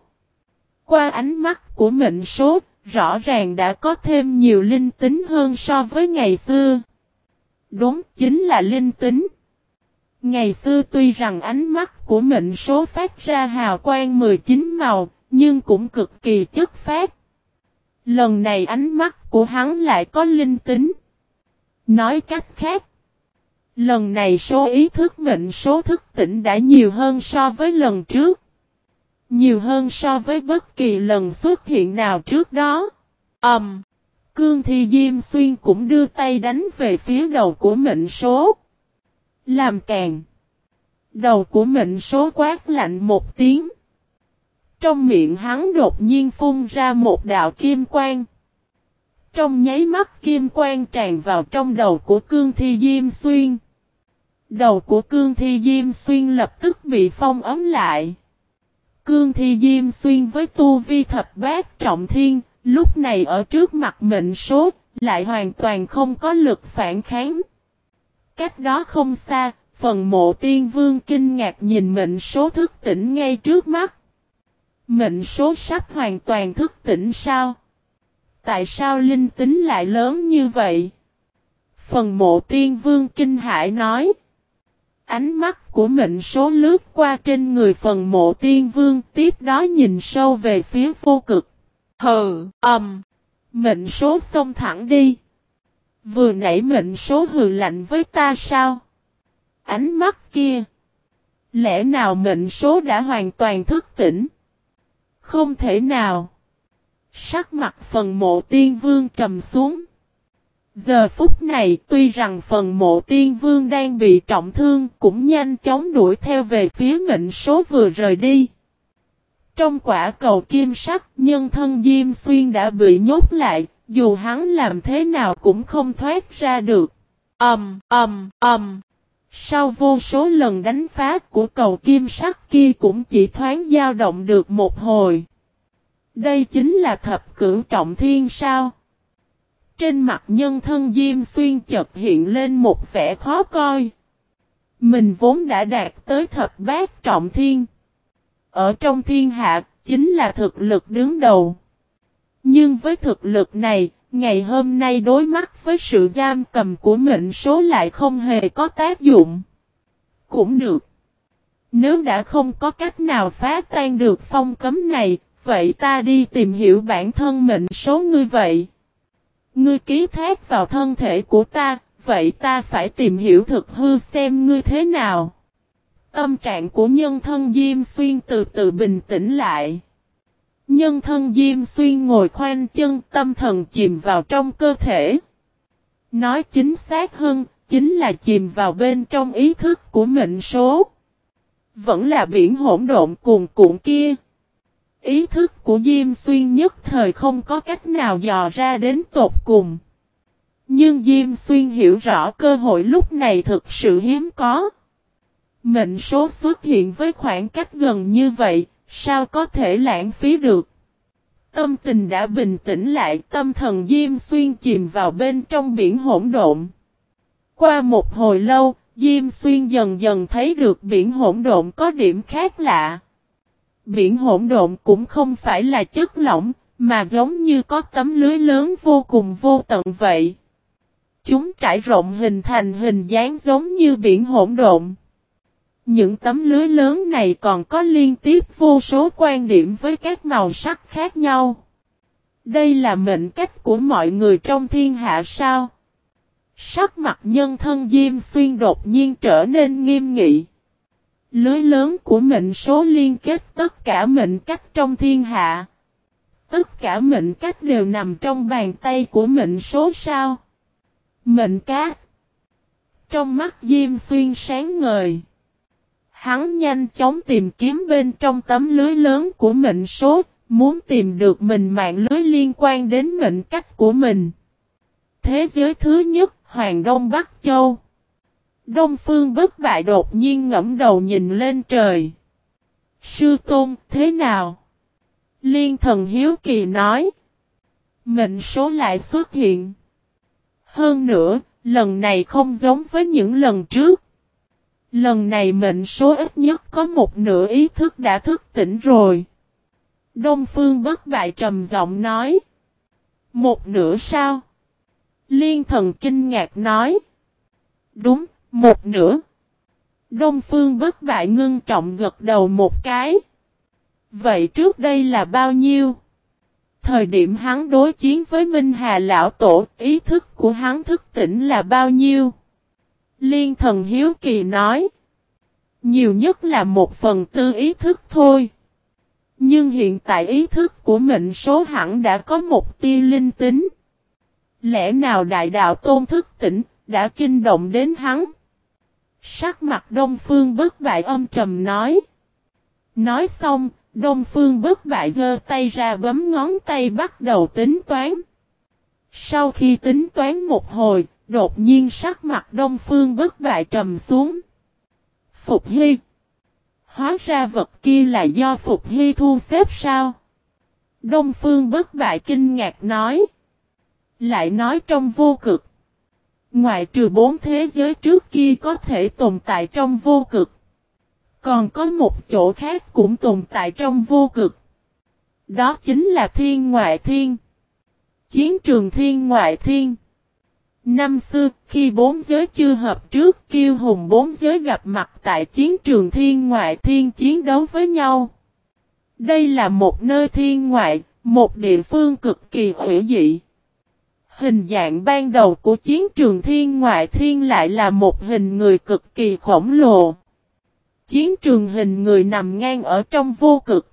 Qua ánh mắt của mệnh số, rõ ràng đã có thêm nhiều linh tính hơn so với ngày xưa. Đúng chính là linh tính. Ngày xưa tuy rằng ánh mắt của mệnh số phát ra hào quang 19 màu, nhưng cũng cực kỳ chất phát. Lần này ánh mắt của hắn lại có linh tính. Nói cách khác, lần này số ý thức mệnh số thức tỉnh đã nhiều hơn so với lần trước. Nhiều hơn so với bất kỳ lần xuất hiện nào trước đó. Ẩm! Um, Cương Thi Diêm Xuyên cũng đưa tay đánh về phía đầu của mệnh số. Làm càng. Đầu của mệnh số quát lạnh một tiếng. Trong miệng hắn đột nhiên phun ra một đạo kim quang. Trong nháy mắt kim quang tràn vào trong đầu của cương thi diêm xuyên. Đầu của cương thi diêm xuyên lập tức bị phong ấm lại. Cương thi diêm xuyên với tu vi thập bát trọng thiên, lúc này ở trước mặt mệnh số, lại hoàn toàn không có lực phản kháng. Cách đó không xa, phần mộ tiên vương kinh ngạc nhìn mệnh số thức tỉnh ngay trước mắt. Mệnh số sắp hoàn toàn thức tỉnh sao? Tại sao linh tính lại lớn như vậy? Phần mộ tiên vương kinh hải nói. Ánh mắt của mệnh số lướt qua trên người phần mộ tiên vương tiếp đó nhìn sâu về phía vô cực. Hừ, ầm. mệnh số xông thẳng đi. Vừa nãy mệnh số hừ lạnh với ta sao? Ánh mắt kia. Lẽ nào mệnh số đã hoàn toàn thức tỉnh? Không thể nào. Sắc mặt phần mộ tiên vương trầm xuống. Giờ phút này tuy rằng phần mộ tiên vương đang bị trọng thương cũng nhanh chóng đuổi theo về phía mệnh số vừa rời đi. Trong quả cầu kim sắc nhân thân Diêm Xuyên đã bị nhốt lại, dù hắn làm thế nào cũng không thoát ra được. âm âm âm Sau vô số lần đánh phá của cầu kim sắc kia cũng chỉ thoáng dao động được một hồi. Đây chính là thập cửu trọng thiên sao? Trên mặt nhân thân Diêm Xuyên chợt hiện lên một vẻ khó coi. Mình vốn đã đạt tới thập bát trọng thiên. Ở trong thiên hạ, chính là thực lực đứng đầu. Nhưng với thực lực này, ngày hôm nay đối mắt với sự giam cầm của mệnh số lại không hề có tác dụng. Cũng được. Nếu đã không có cách nào phá tan được phong cấm này, vậy ta đi tìm hiểu bản thân mệnh số ngươi vậy. Ngươi ký thác vào thân thể của ta, vậy ta phải tìm hiểu thực hư xem ngươi thế nào. Tâm trạng của nhân thân Diêm Xuyên từ từ bình tĩnh lại. Nhân thân Diêm Xuyên ngồi khoanh chân tâm thần chìm vào trong cơ thể. Nói chính xác hơn, chính là chìm vào bên trong ý thức của mệnh số. Vẫn là biển hỗn độn cuồn cuộn kia. Ý thức của Diêm Xuyên nhất thời không có cách nào dò ra đến tột cùng. Nhưng Diêm Xuyên hiểu rõ cơ hội lúc này thực sự hiếm có. Mệnh số xuất hiện với khoảng cách gần như vậy, sao có thể lãng phí được? Tâm tình đã bình tĩnh lại, tâm thần Diêm Xuyên chìm vào bên trong biển hỗn độn. Qua một hồi lâu, Diêm Xuyên dần dần thấy được biển hỗn độn có điểm khác lạ. Biển hỗn độn cũng không phải là chất lỏng, mà giống như có tấm lưới lớn vô cùng vô tận vậy. Chúng trải rộng hình thành hình dáng giống như biển hỗn độn. Những tấm lưới lớn này còn có liên tiếp vô số quan điểm với các màu sắc khác nhau. Đây là mệnh cách của mọi người trong thiên hạ sao? Sắc mặt nhân thân Diêm Xuyên đột nhiên trở nên nghiêm nghị. Lưới lớn của mệnh số liên kết tất cả mệnh cách trong thiên hạ. Tất cả mệnh cách đều nằm trong bàn tay của mệnh số sao. Mệnh cát. Trong mắt Diêm Xuyên sáng ngời. Hắn nhanh chóng tìm kiếm bên trong tấm lưới lớn của mệnh số, muốn tìm được mình mạng lưới liên quan đến mệnh cách của mình. Thế giới thứ nhất, Hoàng Đông Bắc Châu. Đông Phương bất bại đột nhiên ngẫm đầu nhìn lên trời. Sư Tôn, thế nào? Liên thần Hiếu Kỳ nói. Mệnh số lại xuất hiện. Hơn nữa, lần này không giống với những lần trước. Lần này mệnh số ít nhất có một nửa ý thức đã thức tỉnh rồi. Đông Phương bất bại trầm giọng nói. Một nửa sao? Liên thần kinh ngạc nói. Đúng, một nửa. Đông Phương bất bại ngưng trọng gật đầu một cái. Vậy trước đây là bao nhiêu? Thời điểm hắn đối chiến với Minh Hà Lão Tổ, ý thức của hắn thức tỉnh là bao nhiêu? Liên thần Hiếu Kỳ nói. Nhiều nhất là một phần tư ý thức thôi. Nhưng hiện tại ý thức của mệnh số hẳn đã có một tia linh tính. Lẽ nào đại đạo tôn thức tỉnh, đã kinh động đến hắn? Sắc mặt Đông Phương bất bại âm trầm nói. Nói xong, Đông Phương bất bại giơ tay ra bấm ngón tay bắt đầu tính toán. Sau khi tính toán một hồi, đột nhiên sắc mặt Đông Phương bất bại trầm xuống. Phục Hy Hóa ra vật kia là do Phục Hy thu xếp sao? Đông Phương bất bại kinh ngạc nói. Lại nói trong vô cực. Ngoại trừ bốn thế giới trước kia có thể tồn tại trong vô cực. Còn có một chỗ khác cũng tồn tại trong vô cực. Đó chính là thiên ngoại thiên. Chiến trường thiên ngoại thiên. Năm xưa, khi bốn giới chưa hợp trước, kiêu hùng bốn giới gặp mặt tại chiến trường thiên ngoại thiên chiến đấu với nhau. Đây là một nơi thiên ngoại, một địa phương cực kỳ hữu dị. Hình dạng ban đầu của chiến trường thiên ngoại thiên lại là một hình người cực kỳ khổng lồ. Chiến trường hình người nằm ngang ở trong vô cực.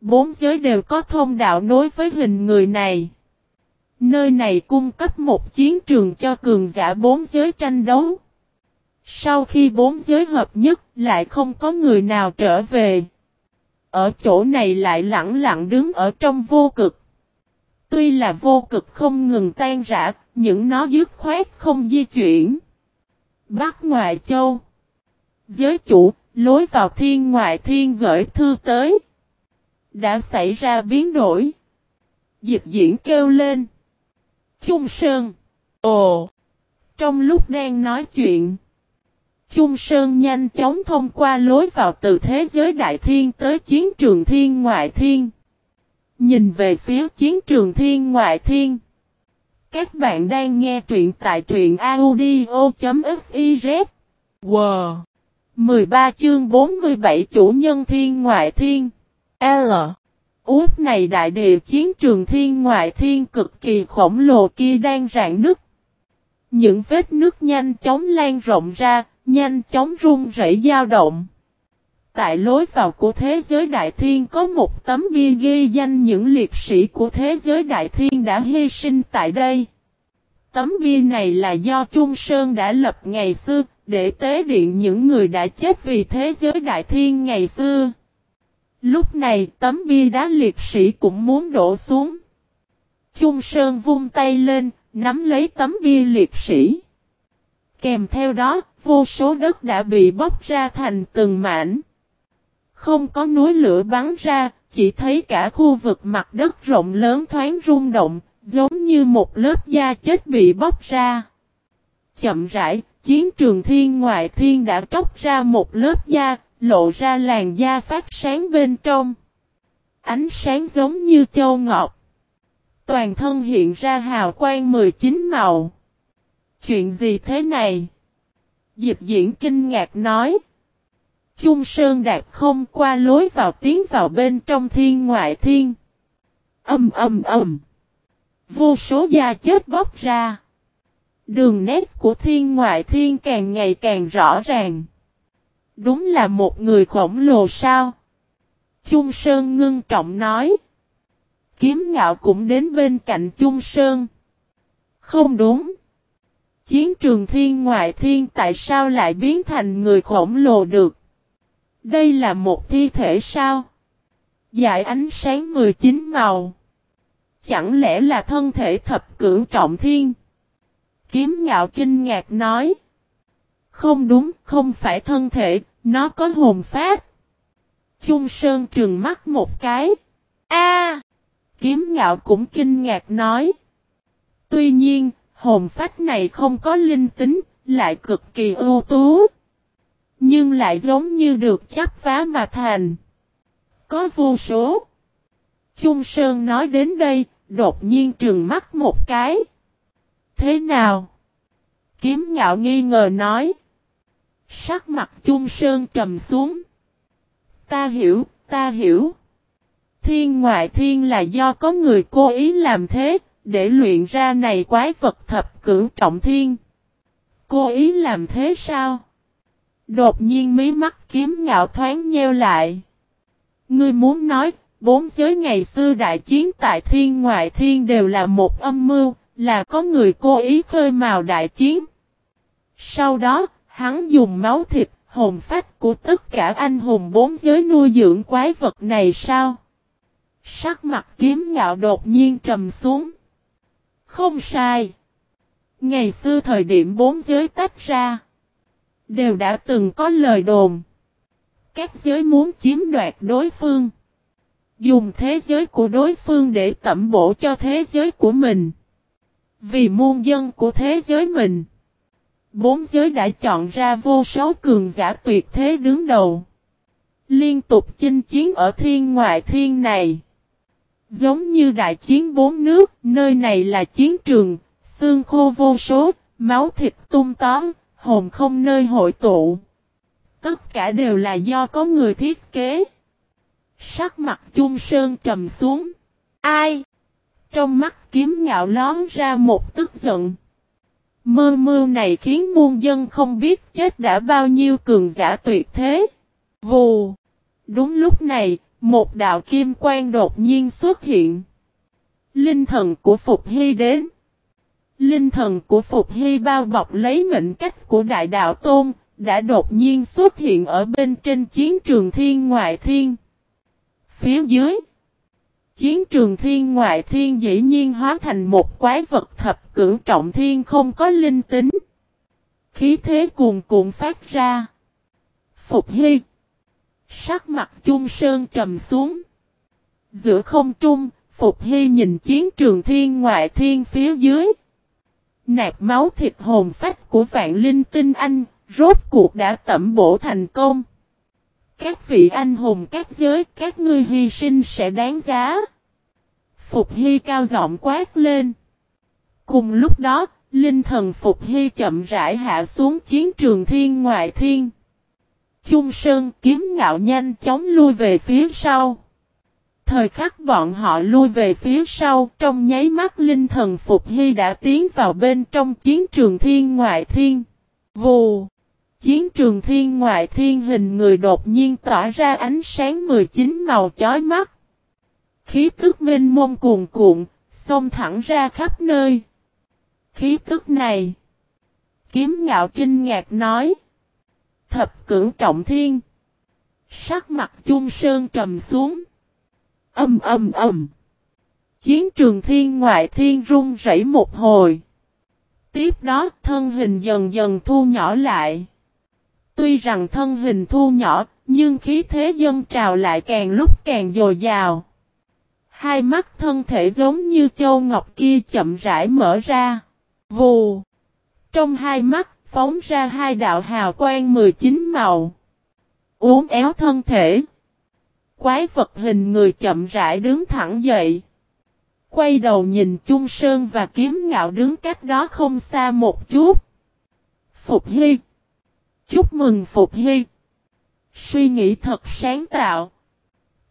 Bốn giới đều có thông đạo nối với hình người này. Nơi này cung cấp một chiến trường cho cường giả bốn giới tranh đấu. Sau khi bốn giới hợp nhất, lại không có người nào trở về. Ở chỗ này lại lặng lặng đứng ở trong vô cực. Tuy là vô cực không ngừng tan rã, những nó dứt khoát không di chuyển. Bắc Ngoại Châu Giới chủ, lối vào thiên ngoại thiên gửi thư tới. Đã xảy ra biến đổi. Dịch diễn kêu lên. Trung Sơn. Ồ! Trong lúc đang nói chuyện. Trung Sơn nhanh chóng thông qua lối vào từ thế giới đại thiên tới chiến trường thiên ngoại thiên. Nhìn về phía chiến trường thiên ngoại thiên. Các bạn đang nghe truyện tại truyện audio.fiz. Wow! 13 chương 47 chủ nhân thiên ngoại thiên. L. Út này đại địa chiến trường thiên ngoại thiên cực kỳ khổng lồ kia đang rạn nứt. Những vết nước nhanh chóng lan rộng ra, nhanh chóng rung rẩy dao động. Tại lối vào của thế giới đại thiên có một tấm bia ghi danh những liệt sĩ của thế giới đại thiên đã hy sinh tại đây. Tấm bia này là do Trung Sơn đã lập ngày xưa, để tế điện những người đã chết vì thế giới đại thiên ngày xưa. Lúc này tấm bia đá liệt sĩ cũng muốn đổ xuống. Trung Sơn vung tay lên, nắm lấy tấm bia liệt sĩ. Kèm theo đó, vô số đất đã bị bóc ra thành từng mảnh. Không có núi lửa bắn ra, chỉ thấy cả khu vực mặt đất rộng lớn thoáng rung động, giống như một lớp da chết bị bóc ra. Chậm rãi, chiến trường thiên ngoại thiên đã tróc ra một lớp da, lộ ra làn da phát sáng bên trong. Ánh sáng giống như châu ngọc. Toàn thân hiện ra hào quang 19 màu. Chuyện gì thế này? Dịch diễn kinh ngạc nói. Trung Sơn đạp không qua lối vào tiến vào bên trong thiên ngoại thiên. Âm âm âm. Vô số da chết bóc ra. Đường nét của thiên ngoại thiên càng ngày càng rõ ràng. Đúng là một người khổng lồ sao? Trung Sơn ngưng trọng nói. Kiếm ngạo cũng đến bên cạnh Trung Sơn. Không đúng. Chiến trường thiên ngoại thiên tại sao lại biến thành người khổng lồ được? Đây là một thi thể sao? Giải ánh sáng 19 màu. Chẳng lẽ là thân thể thập cửu trọng thiên? Kiếm ngạo kinh ngạc nói. Không đúng, không phải thân thể, nó có hồn phát. Trung Sơn trừng mắt một cái. A! kiếm ngạo cũng kinh ngạc nói. Tuy nhiên, hồn phách này không có linh tính, lại cực kỳ ưu tú. Nhưng lại giống như được chắp phá mà thành. Có vô số. Trung Sơn nói đến đây, đột nhiên trừng mắt một cái. Thế nào? Kiếm ngạo nghi ngờ nói. Sắc mặt Trung Sơn trầm xuống. Ta hiểu, ta hiểu. Thiên ngoại thiên là do có người cố ý làm thế, để luyện ra này quái vật thập cửu trọng thiên. Cố ý làm thế sao? Đột nhiên mí mắt kiếm ngạo thoáng nheo lại. Ngươi muốn nói, bốn giới ngày xưa đại chiến tại thiên ngoại thiên đều là một âm mưu, là có người cố ý khơi mào đại chiến. Sau đó, hắn dùng máu thịt, hồn phách của tất cả anh hùng bốn giới nuôi dưỡng quái vật này sao? Sắc mặt kiếm ngạo đột nhiên trầm xuống. Không sai. Ngày xưa thời điểm bốn giới tách ra. Đều đã từng có lời đồn. Các giới muốn chiếm đoạt đối phương. Dùng thế giới của đối phương để tẩm bổ cho thế giới của mình. Vì muôn dân của thế giới mình. Bốn giới đã chọn ra vô số cường giả tuyệt thế đứng đầu. Liên tục chinh chiến ở thiên ngoại thiên này. Giống như đại chiến bốn nước, nơi này là chiến trường, Xương khô vô số, máu thịt tung tóm, hồn không nơi hội tụ. Tất cả đều là do có người thiết kế. Sắc mặt chung sơn trầm xuống. Ai? Trong mắt kiếm ngạo lón ra một tức giận. Mơ mưu này khiến muôn dân không biết chết đã bao nhiêu cường giả tuyệt thế. Vù! Đúng lúc này, một đạo kim quang đột nhiên xuất hiện. Linh thần của Phục Hy đến. Linh thần của Phục Hy bao bọc lấy mệnh cách của Đại Đạo Tôn, đã đột nhiên xuất hiện ở bên trên chiến trường thiên ngoại thiên. Phía dưới, chiến trường thiên ngoại thiên dĩ nhiên hóa thành một quái vật thập cửu trọng thiên không có linh tính. Khí thế cuồn cuộn phát ra. Phục Hy Sắc mặt chung sơn trầm xuống. Giữa không trung, Phục Hy nhìn chiến trường thiên ngoại thiên phía dưới. Nạp máu thịt hồn phách của vạn linh tinh anh, rốt cuộc đã tẩm bổ thành công. Các vị anh hùng các giới, các ngươi hy sinh sẽ đáng giá. Phục Hy cao giọng quát lên. Cùng lúc đó, linh thần Phục Hy chậm rãi hạ xuống chiến trường thiên ngoại thiên. Chung Sơn kiếm ngạo nhanh chóng lui về phía sau. Thời khắc bọn họ lui về phía sau, trong nháy mắt linh thần Phục Hy đã tiến vào bên trong chiến trường thiên ngoại thiên. Vù! Chiến trường thiên ngoại thiên hình người đột nhiên tỏa ra ánh sáng 19 màu chói mắt. Khí tức minh môn cuồn cuộn, xông thẳng ra khắp nơi. Khí tức này. Kiếm ngạo kinh ngạc nói. Thập cửu trọng thiên. Sắc mặt chung sơn trầm xuống. Âm âm âm. Chiến trường thiên ngoại thiên rung rẩy một hồi. Tiếp đó thân hình dần dần thu nhỏ lại. Tuy rằng thân hình thu nhỏ, nhưng khí thế dân trào lại càng lúc càng dồi dào. Hai mắt thân thể giống như châu ngọc kia chậm rãi mở ra. Vù! Trong hai mắt, phóng ra hai đạo hào quang 19 màu. Uốn éo thân thể. Quái vật hình người chậm rãi đứng thẳng dậy. Quay đầu nhìn Chung Sơn và Kiếm Ngạo đứng cách đó không xa một chút. Phục Hy. Chúc mừng Phục Hy. Suy nghĩ thật sáng tạo.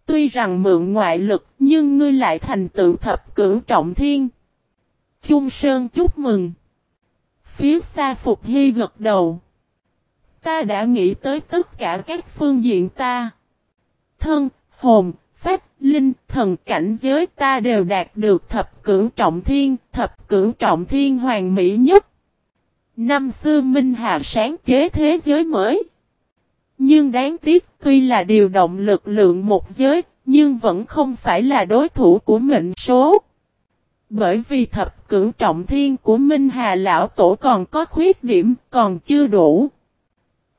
Tuy rằng mượn ngoại lực nhưng ngươi lại thành tựu thập cử trọng thiên. Chung Sơn chúc mừng. Phía xa Phục Hy gật đầu. Ta đã nghĩ tới tất cả các phương diện ta. Thân, hồn, phách, linh, thần cảnh giới ta đều đạt được thập cửu trọng thiên, thập cửu trọng thiên hoàn mỹ nhất. Năm xưa Minh Hà sáng chế thế giới mới. Nhưng đáng tiếc tuy là điều động lực lượng một giới, nhưng vẫn không phải là đối thủ của mệnh số. Bởi vì thập cửu trọng thiên của Minh Hà Lão Tổ còn có khuyết điểm, còn chưa đủ.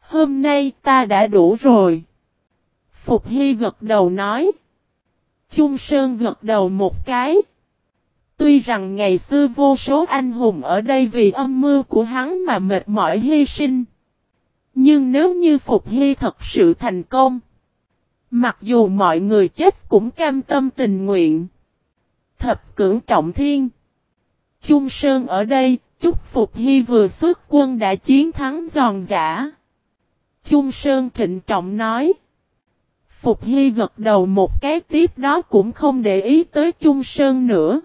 Hôm nay ta đã đủ rồi. Phục Hy gật đầu nói. Chung Sơn gật đầu một cái. Tuy rằng ngày xưa vô số anh hùng ở đây vì âm mưu của hắn mà mệt mỏi hy sinh. Nhưng nếu như Phục Hy thật sự thành công. Mặc dù mọi người chết cũng cam tâm tình nguyện. Thập cửu trọng thiên. Chung Sơn ở đây, chúc Phục Hy vừa xuất quân đã chiến thắng giòn giả. Chung Sơn trịnh trọng nói. Phục Hy gật đầu một cái tiếp đó cũng không để ý tới Chung Sơn nữa.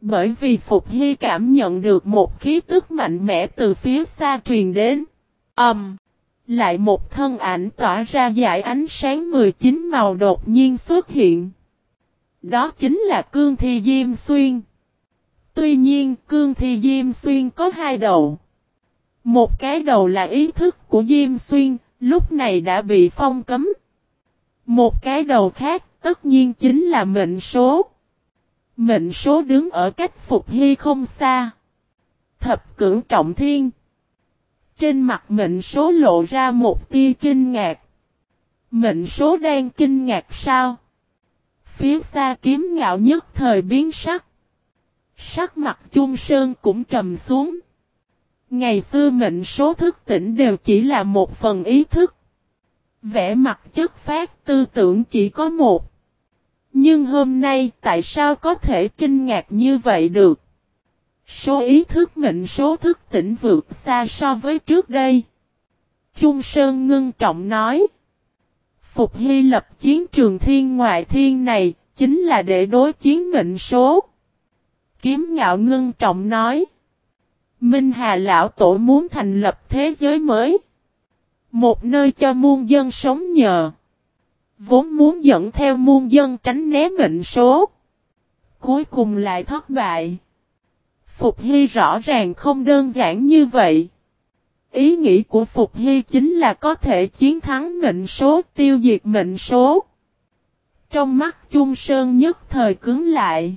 Bởi vì Phục Hy cảm nhận được một khí tức mạnh mẽ từ phía xa truyền đến. Âm! Um, lại một thân ảnh tỏa ra dải ánh sáng 19 màu đột nhiên xuất hiện. Đó chính là Cương Thi Diêm Xuyên. Tuy nhiên Cương Thi Diêm Xuyên có hai đầu. Một cái đầu là ý thức của Diêm Xuyên, lúc này đã bị phong cấm. Một cái đầu khác, tất nhiên chính là mệnh số. Mệnh số đứng ở cách Phục Hy không xa. Thập cửu trọng thiên. Trên mặt mệnh số lộ ra một tia kinh ngạc. Mệnh số đang kinh ngạc sao? Phía xa kiếm ngạo nhất thời biến sắc. Sắc mặt chung sơn cũng trầm xuống. Ngày xưa mệnh số thức tỉnh đều chỉ là một phần ý thức. Vẽ mặt chất phát tư tưởng chỉ có một. Nhưng hôm nay tại sao có thể kinh ngạc như vậy được? Số ý thức mệnh số thức tỉnh vượt xa so với trước đây. Trung Sơn ngưng trọng nói. Phục Hy lập chiến trường thiên ngoại thiên này, chính là để đối chiến mệnh số. Kiếm ngạo ngưng trọng nói. Minh Hà Lão Tổ muốn thành lập thế giới mới. Một nơi cho muôn dân sống nhờ. Vốn muốn dẫn theo muôn dân tránh né mệnh số. Cuối cùng lại thất bại. Phục Hy rõ ràng không đơn giản như vậy. Ý nghĩ của Phục Hy chính là có thể chiến thắng mệnh số tiêu diệt mệnh số. Trong mắt Trung Sơn nhất thời cứng lại.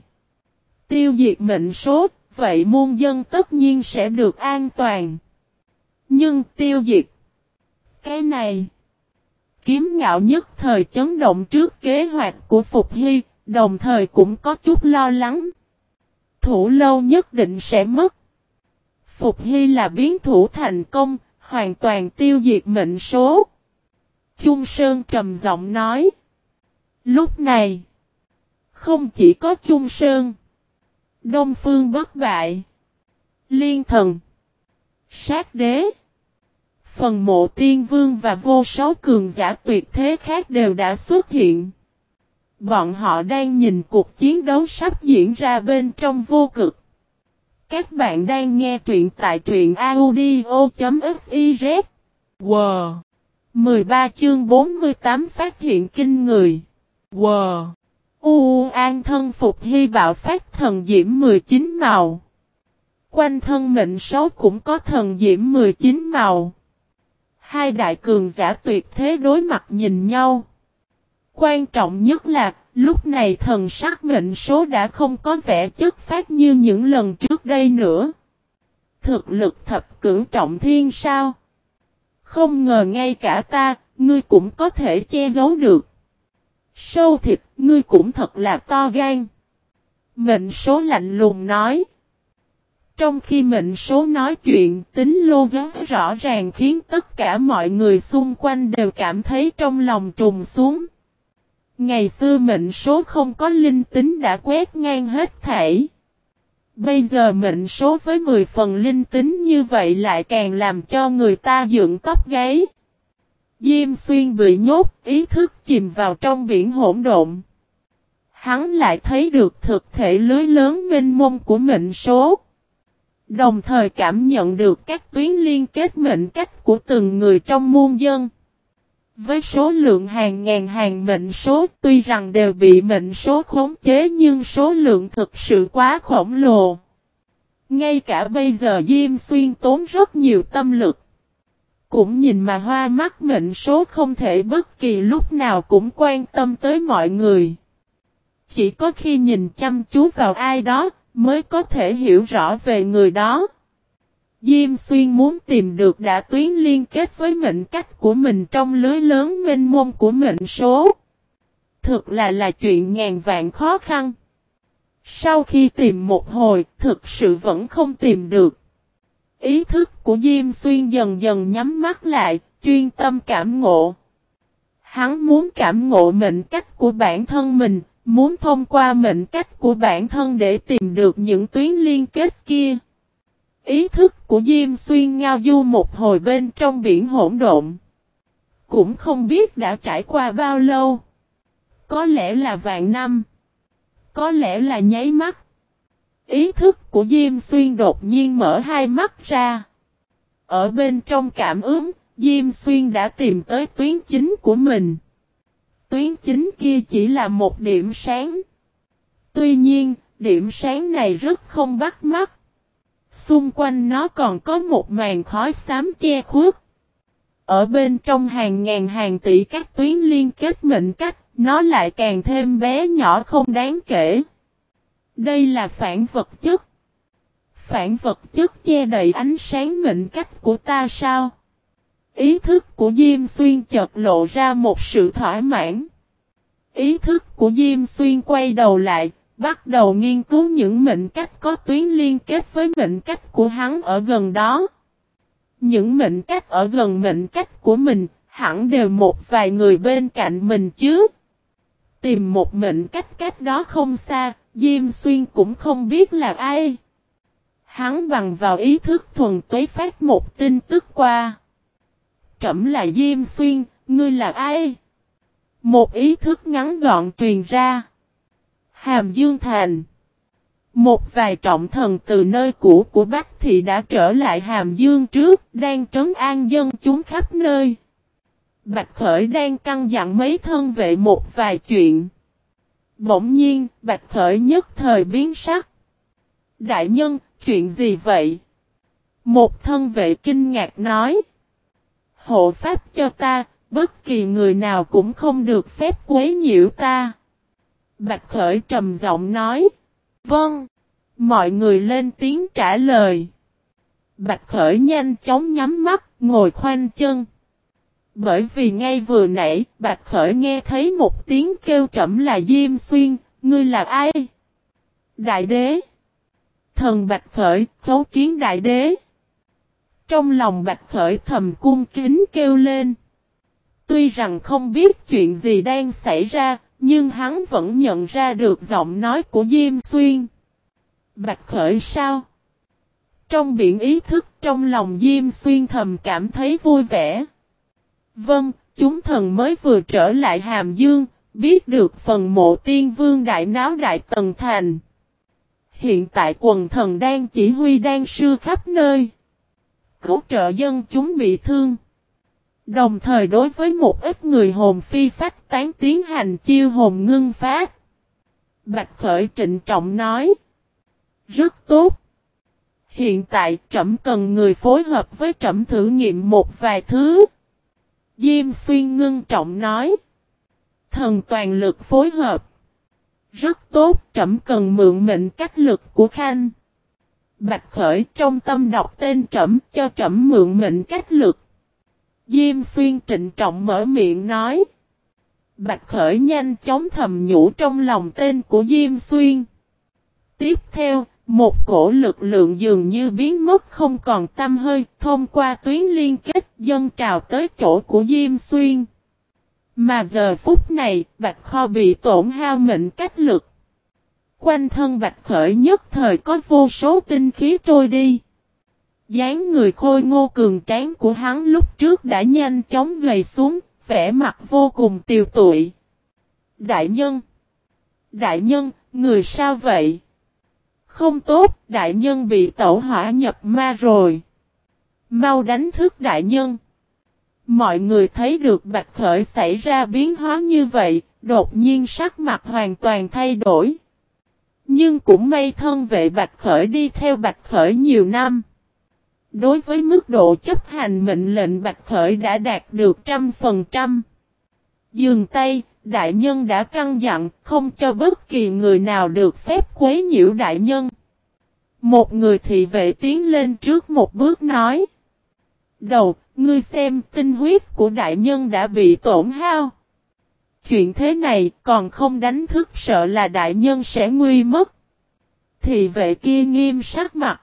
Tiêu diệt mệnh số, vậy muôn dân tất nhiên sẽ được an toàn. Nhưng tiêu diệt. Cái này. Kiếm ngạo nhất thời chấn động trước kế hoạch của Phục Hy, đồng thời cũng có chút lo lắng. Thủ lâu nhất định sẽ mất. Phục Hy là biến thủ thành công, hoàn toàn tiêu diệt mệnh số. Trung Sơn trầm giọng nói. Lúc này, không chỉ có Trung Sơn, Đông Phương bất bại, Liên thần, Sát đế, Phần mộ tiên vương và vô số cường giả tuyệt thế khác đều đã xuất hiện. Bọn họ đang nhìn cuộc chiến đấu sắp diễn ra bên trong vô cực. Các bạn đang nghe truyện tại truyện audio.fiz. Wow! 13 chương 48 phát hiện kinh người. Wow! U an thân phục hy bạo phát thần diễm 19 màu. Quanh thân mệnh số cũng có thần diễm 19 màu. Hai đại cường giả tuyệt thế đối mặt nhìn nhau. Quan trọng nhất là, lúc này thần sắc mệnh số đã không có vẻ chất phát như những lần trước đây nữa. Thực lực thập cưỡng trọng thiên sao? Không ngờ ngay cả ta, ngươi cũng có thể che giấu được. Sâu thịt, ngươi cũng thật là to gan. Mệnh số lạnh lùng nói. Trong khi mệnh số nói chuyện, tính lô giá rõ ràng khiến tất cả mọi người xung quanh đều cảm thấy trong lòng trùng xuống. Ngày xưa mệnh số không có linh tính đã quét ngang hết thảy. Bây giờ mệnh số với 10 phần linh tính như vậy lại càng làm cho người ta dựng tóc gáy. Diêm xuyên bị nhốt, ý thức chìm vào trong biển hỗn độn. Hắn lại thấy được thực thể lưới lớn mênh mông của mệnh số. Đồng thời cảm nhận được các tuyến liên kết mệnh cách của từng người trong muôn dân. Với số lượng hàng ngàn hàng mệnh số tuy rằng đều bị mệnh số khống chế nhưng số lượng thực sự quá khổng lồ. Ngay cả bây giờ Diêm Xuyên tốn rất nhiều tâm lực. Cũng nhìn mà hoa mắt mệnh số không thể bất kỳ lúc nào cũng quan tâm tới mọi người. Chỉ có khi nhìn chăm chú vào ai đó, mới có thể hiểu rõ về người đó. Diêm xuyên muốn tìm được đã tuyến liên kết với mệnh cách của mình trong lưới lớn mênh mông của mệnh số. Thực là là chuyện ngàn vạn khó khăn. Sau khi tìm một hồi, thực sự vẫn không tìm được. Ý thức của Diêm Xuyên dần dần nhắm mắt lại, chuyên tâm cảm ngộ. Hắn muốn cảm ngộ mệnh cách của bản thân mình, Muốn thông qua mệnh cách của bản thân để tìm được những tuyến liên kết kia. Ý thức của Diêm Xuyên ngao du một hồi bên trong biển hỗn độn. Cũng không biết đã trải qua bao lâu. Có lẽ là vạn năm. Có lẽ là nháy mắt. Ý thức của Diêm Xuyên đột nhiên mở hai mắt ra. Ở bên trong cảm ứng, Diêm Xuyên đã tìm tới tuyến chính của mình tuyến chính kia chỉ là một điểm sáng. Tuy nhiên, điểm sáng này rất không bắt mắt. Xung quanh nó còn có một màn khói xám che khuất. Ở bên trong hàng ngàn hàng tỷ các tuyến liên kết mệnh cách, nó lại càng thêm bé nhỏ không đáng kể. Đây là phản vật chất. Phản vật chất che đậy ánh sáng mệnh cách của ta sao? Ý thức của Diêm Xuyên chợt lộ ra một sự thỏa mãn. Ý thức của Diêm Xuyên quay đầu lại, bắt đầu nghiên cứu những mệnh cách có tuyến liên kết với mệnh cách của hắn ở gần đó. Những mệnh cách ở gần mệnh cách của mình, hẳn đều một vài người bên cạnh mình chứ. Tìm một mệnh cách cách đó không xa, Diêm Xuyên cũng không biết là ai. Hắn bằng vào ý thức thuần tuế phát một tin tức qua trẫm là Diêm Xuyên, ngươi là ai? Một ý thức ngắn gọn truyền ra. Hàm Dương Thành. Một vài trọng thần từ nơi cũ của Bắc Thị đã trở lại Hàm Dương trước, đang trấn an dân chúng khắp nơi. Bạch Khởi đang căng dặn mấy thân vệ một vài chuyện. Bỗng nhiên, Bạch Khởi nhất thời biến sắc. Đại nhân, chuyện gì vậy? Một thân vệ kinh ngạc nói. Hộ pháp cho ta, bất kỳ người nào cũng không được phép quấy nhiễu ta. Bạch Khởi trầm giọng nói. Vâng. Mọi người lên tiếng trả lời. Bạch Khởi nhanh chóng nhắm mắt, ngồi khoanh chân. Bởi vì ngay vừa nãy, Bạch Khởi nghe thấy một tiếng kêu trầm là Diêm Xuyên, ngươi là ai? Đại đế. Thần Bạch Khởi, khấu kiến đại đế. Trong lòng Bạch Khởi thầm cung kính kêu lên. Tuy rằng không biết chuyện gì đang xảy ra, nhưng hắn vẫn nhận ra được giọng nói của Diêm Xuyên. Bạch Khởi sao? Trong biển ý thức trong lòng Diêm Xuyên thầm cảm thấy vui vẻ. Vâng, chúng thần mới vừa trở lại Hàm Dương, biết được phần mộ tiên vương đại náo đại tần thành. Hiện tại quần thần đang chỉ huy đang sư khắp nơi. Cứu trợ dân chúng bị thương. Đồng thời đối với một ít người hồn phi phách tán tiến hành chiêu hồn ngưng phát. Bạch Khởi trịnh trọng nói. Rất tốt. Hiện tại trẫm cần người phối hợp với trẫm thử nghiệm một vài thứ. Diêm xuyên ngưng trọng nói. Thần toàn lực phối hợp. Rất tốt, trẫm cần mượn mệnh cách lực của Khanh. Bạch Khởi trong tâm đọc tên trẫm cho trẫm mượn mệnh cách lực. Diêm xuyên trịnh trọng mở miệng nói. Bạch Khởi nhanh chóng thầm nhủ trong lòng tên của Diêm Xuyên. Tiếp theo, một cổ lực lượng dường như biến mất không còn tâm hơi, thông qua tuyến liên kết dân trào tới chỗ của Diêm Xuyên. Mà giờ phút này, Bạch Kho bị tổn hao mệnh cách lực. Quanh thân Bạch Khởi nhất thời có vô số tinh khí trôi đi dáng người khôi ngô cường tráng của hắn lúc trước đã nhanh chóng gầy xuống, vẻ mặt vô cùng tiều tụi. Đại nhân! Đại nhân, người sao vậy? Không tốt, đại nhân bị tẩu hỏa nhập ma rồi. Mau đánh thức đại nhân. Mọi người thấy được Bạch Khởi xảy ra biến hóa như vậy, đột nhiên sắc mặt hoàn toàn thay đổi. Nhưng cũng may thân vệ Bạch Khởi đi theo Bạch Khởi nhiều năm. Đối với mức độ chấp hành mệnh lệnh Bạch Khởi đã đạt được trăm phần trăm. Dường tay, đại nhân đã căng dặn không cho bất kỳ người nào được phép quấy nhiễu đại nhân. Một người thị vệ tiến lên trước một bước nói. Đầu, ngươi xem tinh huyết của đại nhân đã bị tổn hao. Chuyện thế này còn không đánh thức sợ là đại nhân sẽ nguy mất. thì vệ kia nghiêm sắc mặt.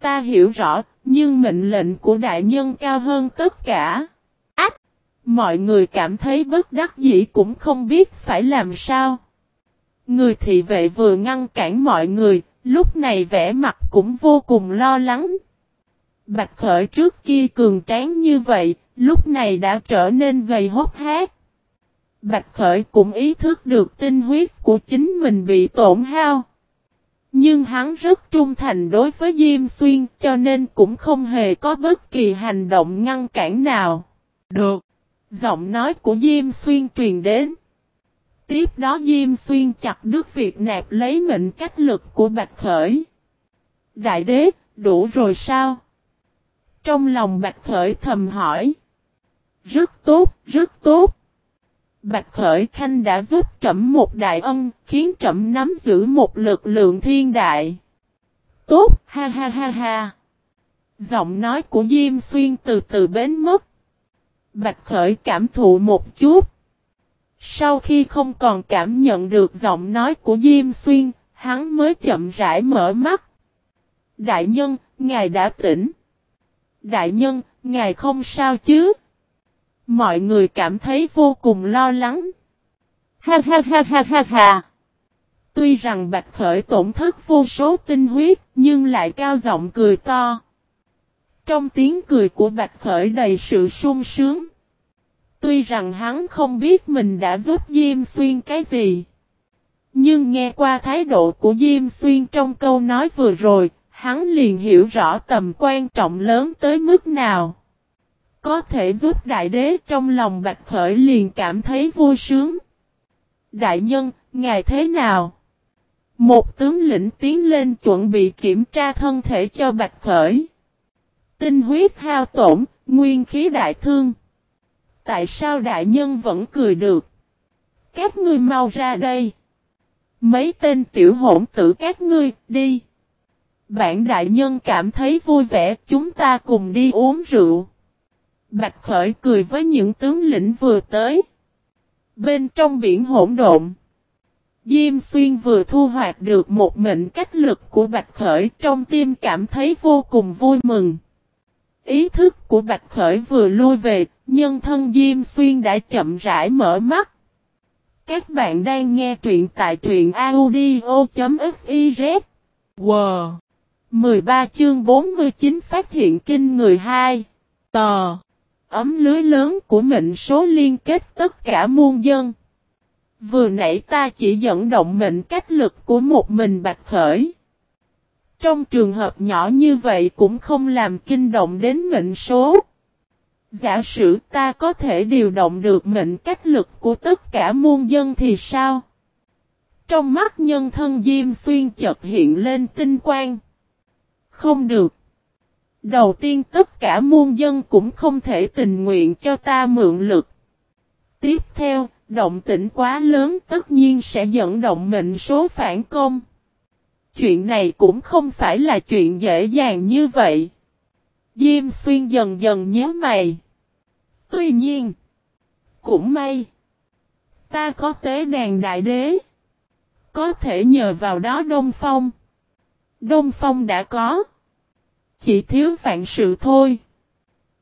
Ta hiểu rõ, nhưng mệnh lệnh của đại nhân cao hơn tất cả. Ách! Mọi người cảm thấy bất đắc dĩ cũng không biết phải làm sao. Người thị vệ vừa ngăn cản mọi người, lúc này vẻ mặt cũng vô cùng lo lắng. Bạch Khởi trước kia cường tráng như vậy, lúc này đã trở nên gầy hốt hát. Bạch Khởi cũng ý thức được tinh huyết của chính mình bị tổn hao. Nhưng hắn rất trung thành đối với Diêm Xuyên cho nên cũng không hề có bất kỳ hành động ngăn cản nào. Được. Giọng nói của Diêm Xuyên truyền đến. Tiếp đó Diêm Xuyên chặt đứt việc nạp lấy mệnh cách lực của Bạch Khởi. Đại đế, đủ rồi sao? Trong lòng Bạch Khởi thầm hỏi. Rất tốt, rất tốt. Bạch Khởi Khanh đã giúp trẫm một đại ân, khiến trẫm nắm giữ một lực lượng thiên đại. Tốt, ha ha ha ha. Giọng nói của Diêm Xuyên từ từ bến mất. Bạch Khởi cảm thụ một chút. Sau khi không còn cảm nhận được giọng nói của Diêm Xuyên, hắn mới chậm rãi mở mắt. Đại nhân, ngài đã tỉnh. Đại nhân, ngài không sao chứ? Mọi người cảm thấy vô cùng lo lắng. Ha ha ha ha ha ha. Tuy rằng Bạch Khởi tổn thất vô số tinh huyết, nhưng lại cao giọng cười to. Trong tiếng cười của Bạch Khởi đầy sự sung sướng. Tuy rằng hắn không biết mình đã giúp Diêm Xuyên cái gì. Nhưng nghe qua thái độ của Diêm Xuyên trong câu nói vừa rồi, hắn liền hiểu rõ tầm quan trọng lớn tới mức nào. Có thể giúp đại đế trong lòng Bạch Khởi liền cảm thấy vui sướng. Đại nhân, ngài thế nào? Một tướng lĩnh tiến lên chuẩn bị kiểm tra thân thể cho Bạch Khởi. Tinh huyết hao tổn, nguyên khí đại thương. Tại sao đại nhân vẫn cười được? Các ngươi mau ra đây. Mấy tên tiểu hỗn tử các ngươi, đi. bạn đại nhân cảm thấy vui vẻ, chúng ta cùng đi uống rượu. Bạch Khởi cười với những tướng lĩnh vừa tới. Bên trong biển hỗn độn. Diêm Xuyên vừa thu hoạch được một mệnh cách lực của Bạch Khởi trong tim cảm thấy vô cùng vui mừng. Ý thức của Bạch Khởi vừa lui về, nhân thân Diêm Xuyên đã chậm rãi mở mắt. Các bạn đang nghe truyện tại truyện audio.fiz. Wow! 13 chương 49 phát hiện kinh người hai. Tò! Ấm lưới lớn của mệnh số liên kết tất cả muôn dân. Vừa nãy ta chỉ dẫn động mệnh cách lực của một mình Bạch Khởi. Trong trường hợp nhỏ như vậy cũng không làm kinh động đến mệnh số. Giả sử ta có thể điều động được mệnh cách lực của tất cả muôn dân thì sao? Trong mắt nhân thân Diêm Xuyên chợt hiện lên tinh quang. Không được. Đầu tiên tất cả muôn dân cũng không thể tình nguyện cho ta mượn lực. Tiếp theo, động tĩnh quá lớn tất nhiên sẽ dẫn động mệnh số phản công. Chuyện này cũng không phải là chuyện dễ dàng như vậy. Diêm xuyên dần dần nhớ mày. Tuy nhiên, cũng may, ta có tế đàn đại đế. Có thể nhờ vào đó Đông Phong. Đông Phong đã có. Chỉ thiếu vạn sự thôi.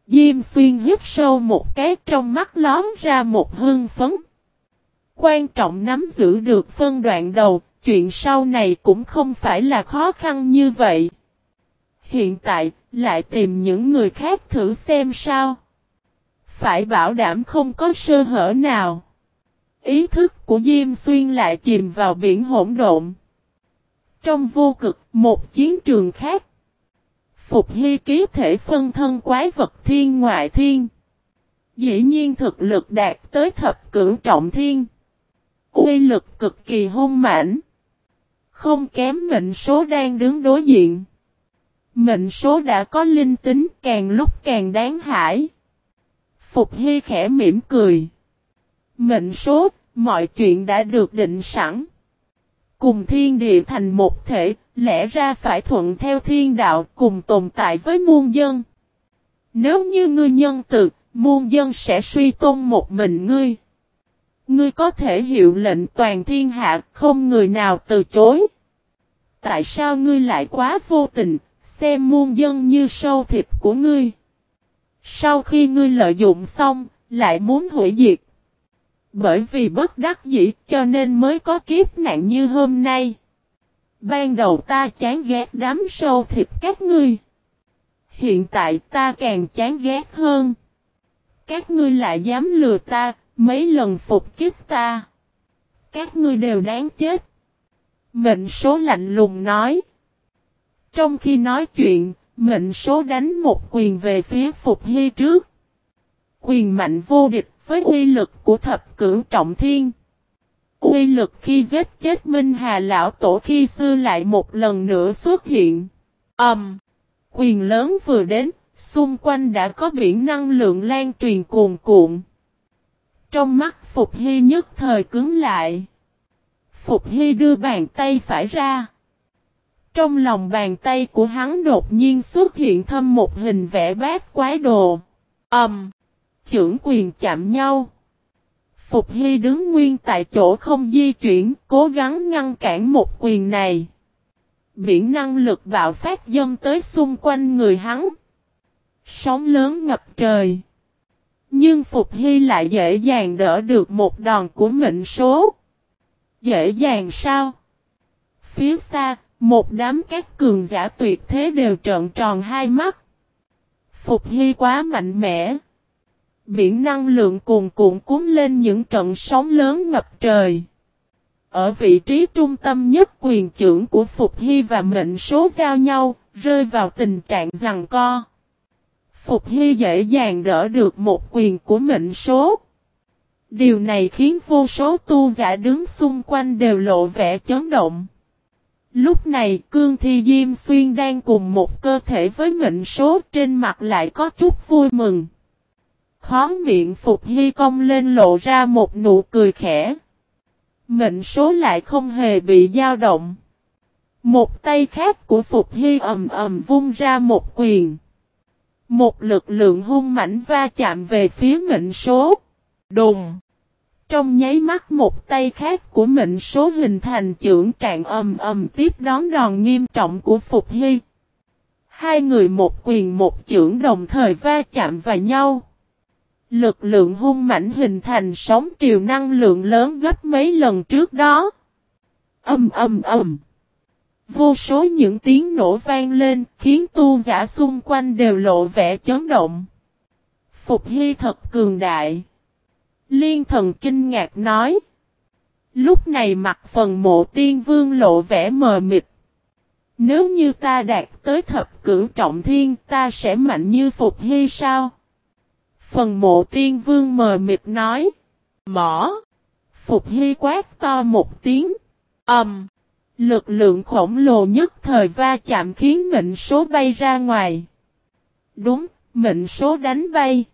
Diêm xuyên hít sâu một cái trong mắt lón ra một hương phấn. Quan trọng nắm giữ được phân đoạn đầu, chuyện sau này cũng không phải là khó khăn như vậy. Hiện tại, lại tìm những người khác thử xem sao. Phải bảo đảm không có sơ hở nào. Ý thức của Diêm Xuyên lại chìm vào biển hỗn độn. Trong vô cực, một chiến trường khác. Phục hy ký thể phân thân quái vật thiên ngoại thiên. Dĩ nhiên thực lực đạt tới thập cửu trọng thiên. Uy lực cực kỳ hung mãnh. Không kém mệnh số đang đứng đối diện. Mệnh số đã có linh tính càng lúc càng đáng hại. Phục Hy khẽ mỉm cười. Mệnh số, mọi chuyện đã được định sẵn. Cùng thiên địa thành một thể, lẽ ra phải thuận theo thiên đạo cùng tồn tại với muôn dân. Nếu như ngươi nhân từ, muôn dân sẽ suy tôn một mình ngươi. Ngươi có thể hiệu lệnh toàn thiên hạ không người nào từ chối. Tại sao ngươi lại quá vô tình, xem muôn dân như sâu thịt của ngươi? Sau khi ngươi lợi dụng xong, lại muốn hủy diệt. Bởi vì bất đắc dĩ cho nên mới có kiếp nạn như hôm nay. Ban đầu ta chán ghét đám sâu thịt các ngươi. Hiện tại ta càng chán ghét hơn. Các ngươi lại dám lừa ta, mấy lần phục kích ta. Các ngươi đều đáng chết. Mệnh số lạnh lùng nói. Trong khi nói chuyện, mệnh số đánh một quyền về phía Phục Hy trước. Quyền mạnh vô địch với uy lực của thập cửu trọng thiên. Uy lực khi giết chết Minh Hà Lão Tổ khi xưa lại một lần nữa xuất hiện. Ẩm. Um, quyền lớn vừa đến, xung quanh đã có biển năng lượng lan truyền cuồn cuộn. Trong mắt Phục Hy nhất thời cứng lại. Phục Hy đưa bàn tay phải ra. Trong lòng bàn tay của hắn đột nhiên xuất hiện thâm một hình vẽ bát quái đồ. Ẩm. Um, trưởng quyền chạm nhau. Phục Hy đứng nguyên tại chỗ không di chuyển, cố gắng ngăn cản một quyền này. Biển năng lực bạo phát dâng tới xung quanh người hắn. Sóng lớn ngập trời. Nhưng Phục Hy lại dễ dàng đỡ được một đòn của mệnh số. Dễ dàng sao? Phía xa, một đám các cường giả tuyệt thế đều trợn tròn hai mắt. Phục Hy quá mạnh mẽ. Biển năng lượng cuồn cuộn cuốn lên những trận sóng lớn ngập trời. Ở vị trí trung tâm nhất quyền trưởng của Phục Hy và mệnh số giao nhau, rơi vào tình trạng rằng co. Phục Hy dễ dàng đỡ được một quyền của mệnh số. Điều này khiến vô số tu giả đứng xung quanh đều lộ vẻ chấn động. Lúc này Cương Thi Diêm Xuyên đang cùng một cơ thể với mệnh số trên mặt lại có chút vui mừng. Khó miệng Phục Hy công lên lộ ra một nụ cười khẽ. Mệnh số lại không hề bị dao động. Một tay khác của Phục Hy ầm ầm vung ra một quyền. Một lực lượng hung mãnh va chạm về phía mệnh số. Đùng. Trong nháy mắt một tay khác của mệnh số hình thành trưởng trạng ầm ầm tiếp đón đòn nghiêm trọng của Phục Hy. Hai người một quyền một trưởng đồng thời va chạm vào nhau. Lực lượng hung mãnh hình thành sóng triều năng lượng lớn gấp mấy lần trước đó. Âm âm âm. Vô số những tiếng nổ vang lên khiến tu giả xung quanh đều lộ vẻ chấn động. Phục Hy thật cường đại. Liên thần kinh ngạc nói. Lúc này mặt phần mộ tiên vương lộ vẻ mờ mịt. Nếu như ta đạt tới thập cửu trọng thiên, ta sẽ mạnh như Phục Hy sao? Phần mộ tiên vương mờ mịt nói. Mỏ. Phục Hy quát to một tiếng. Âm. Um, lực lượng khổng lồ nhất thời va chạm khiến mệnh số bay ra ngoài. Đúng, mệnh số đánh bay.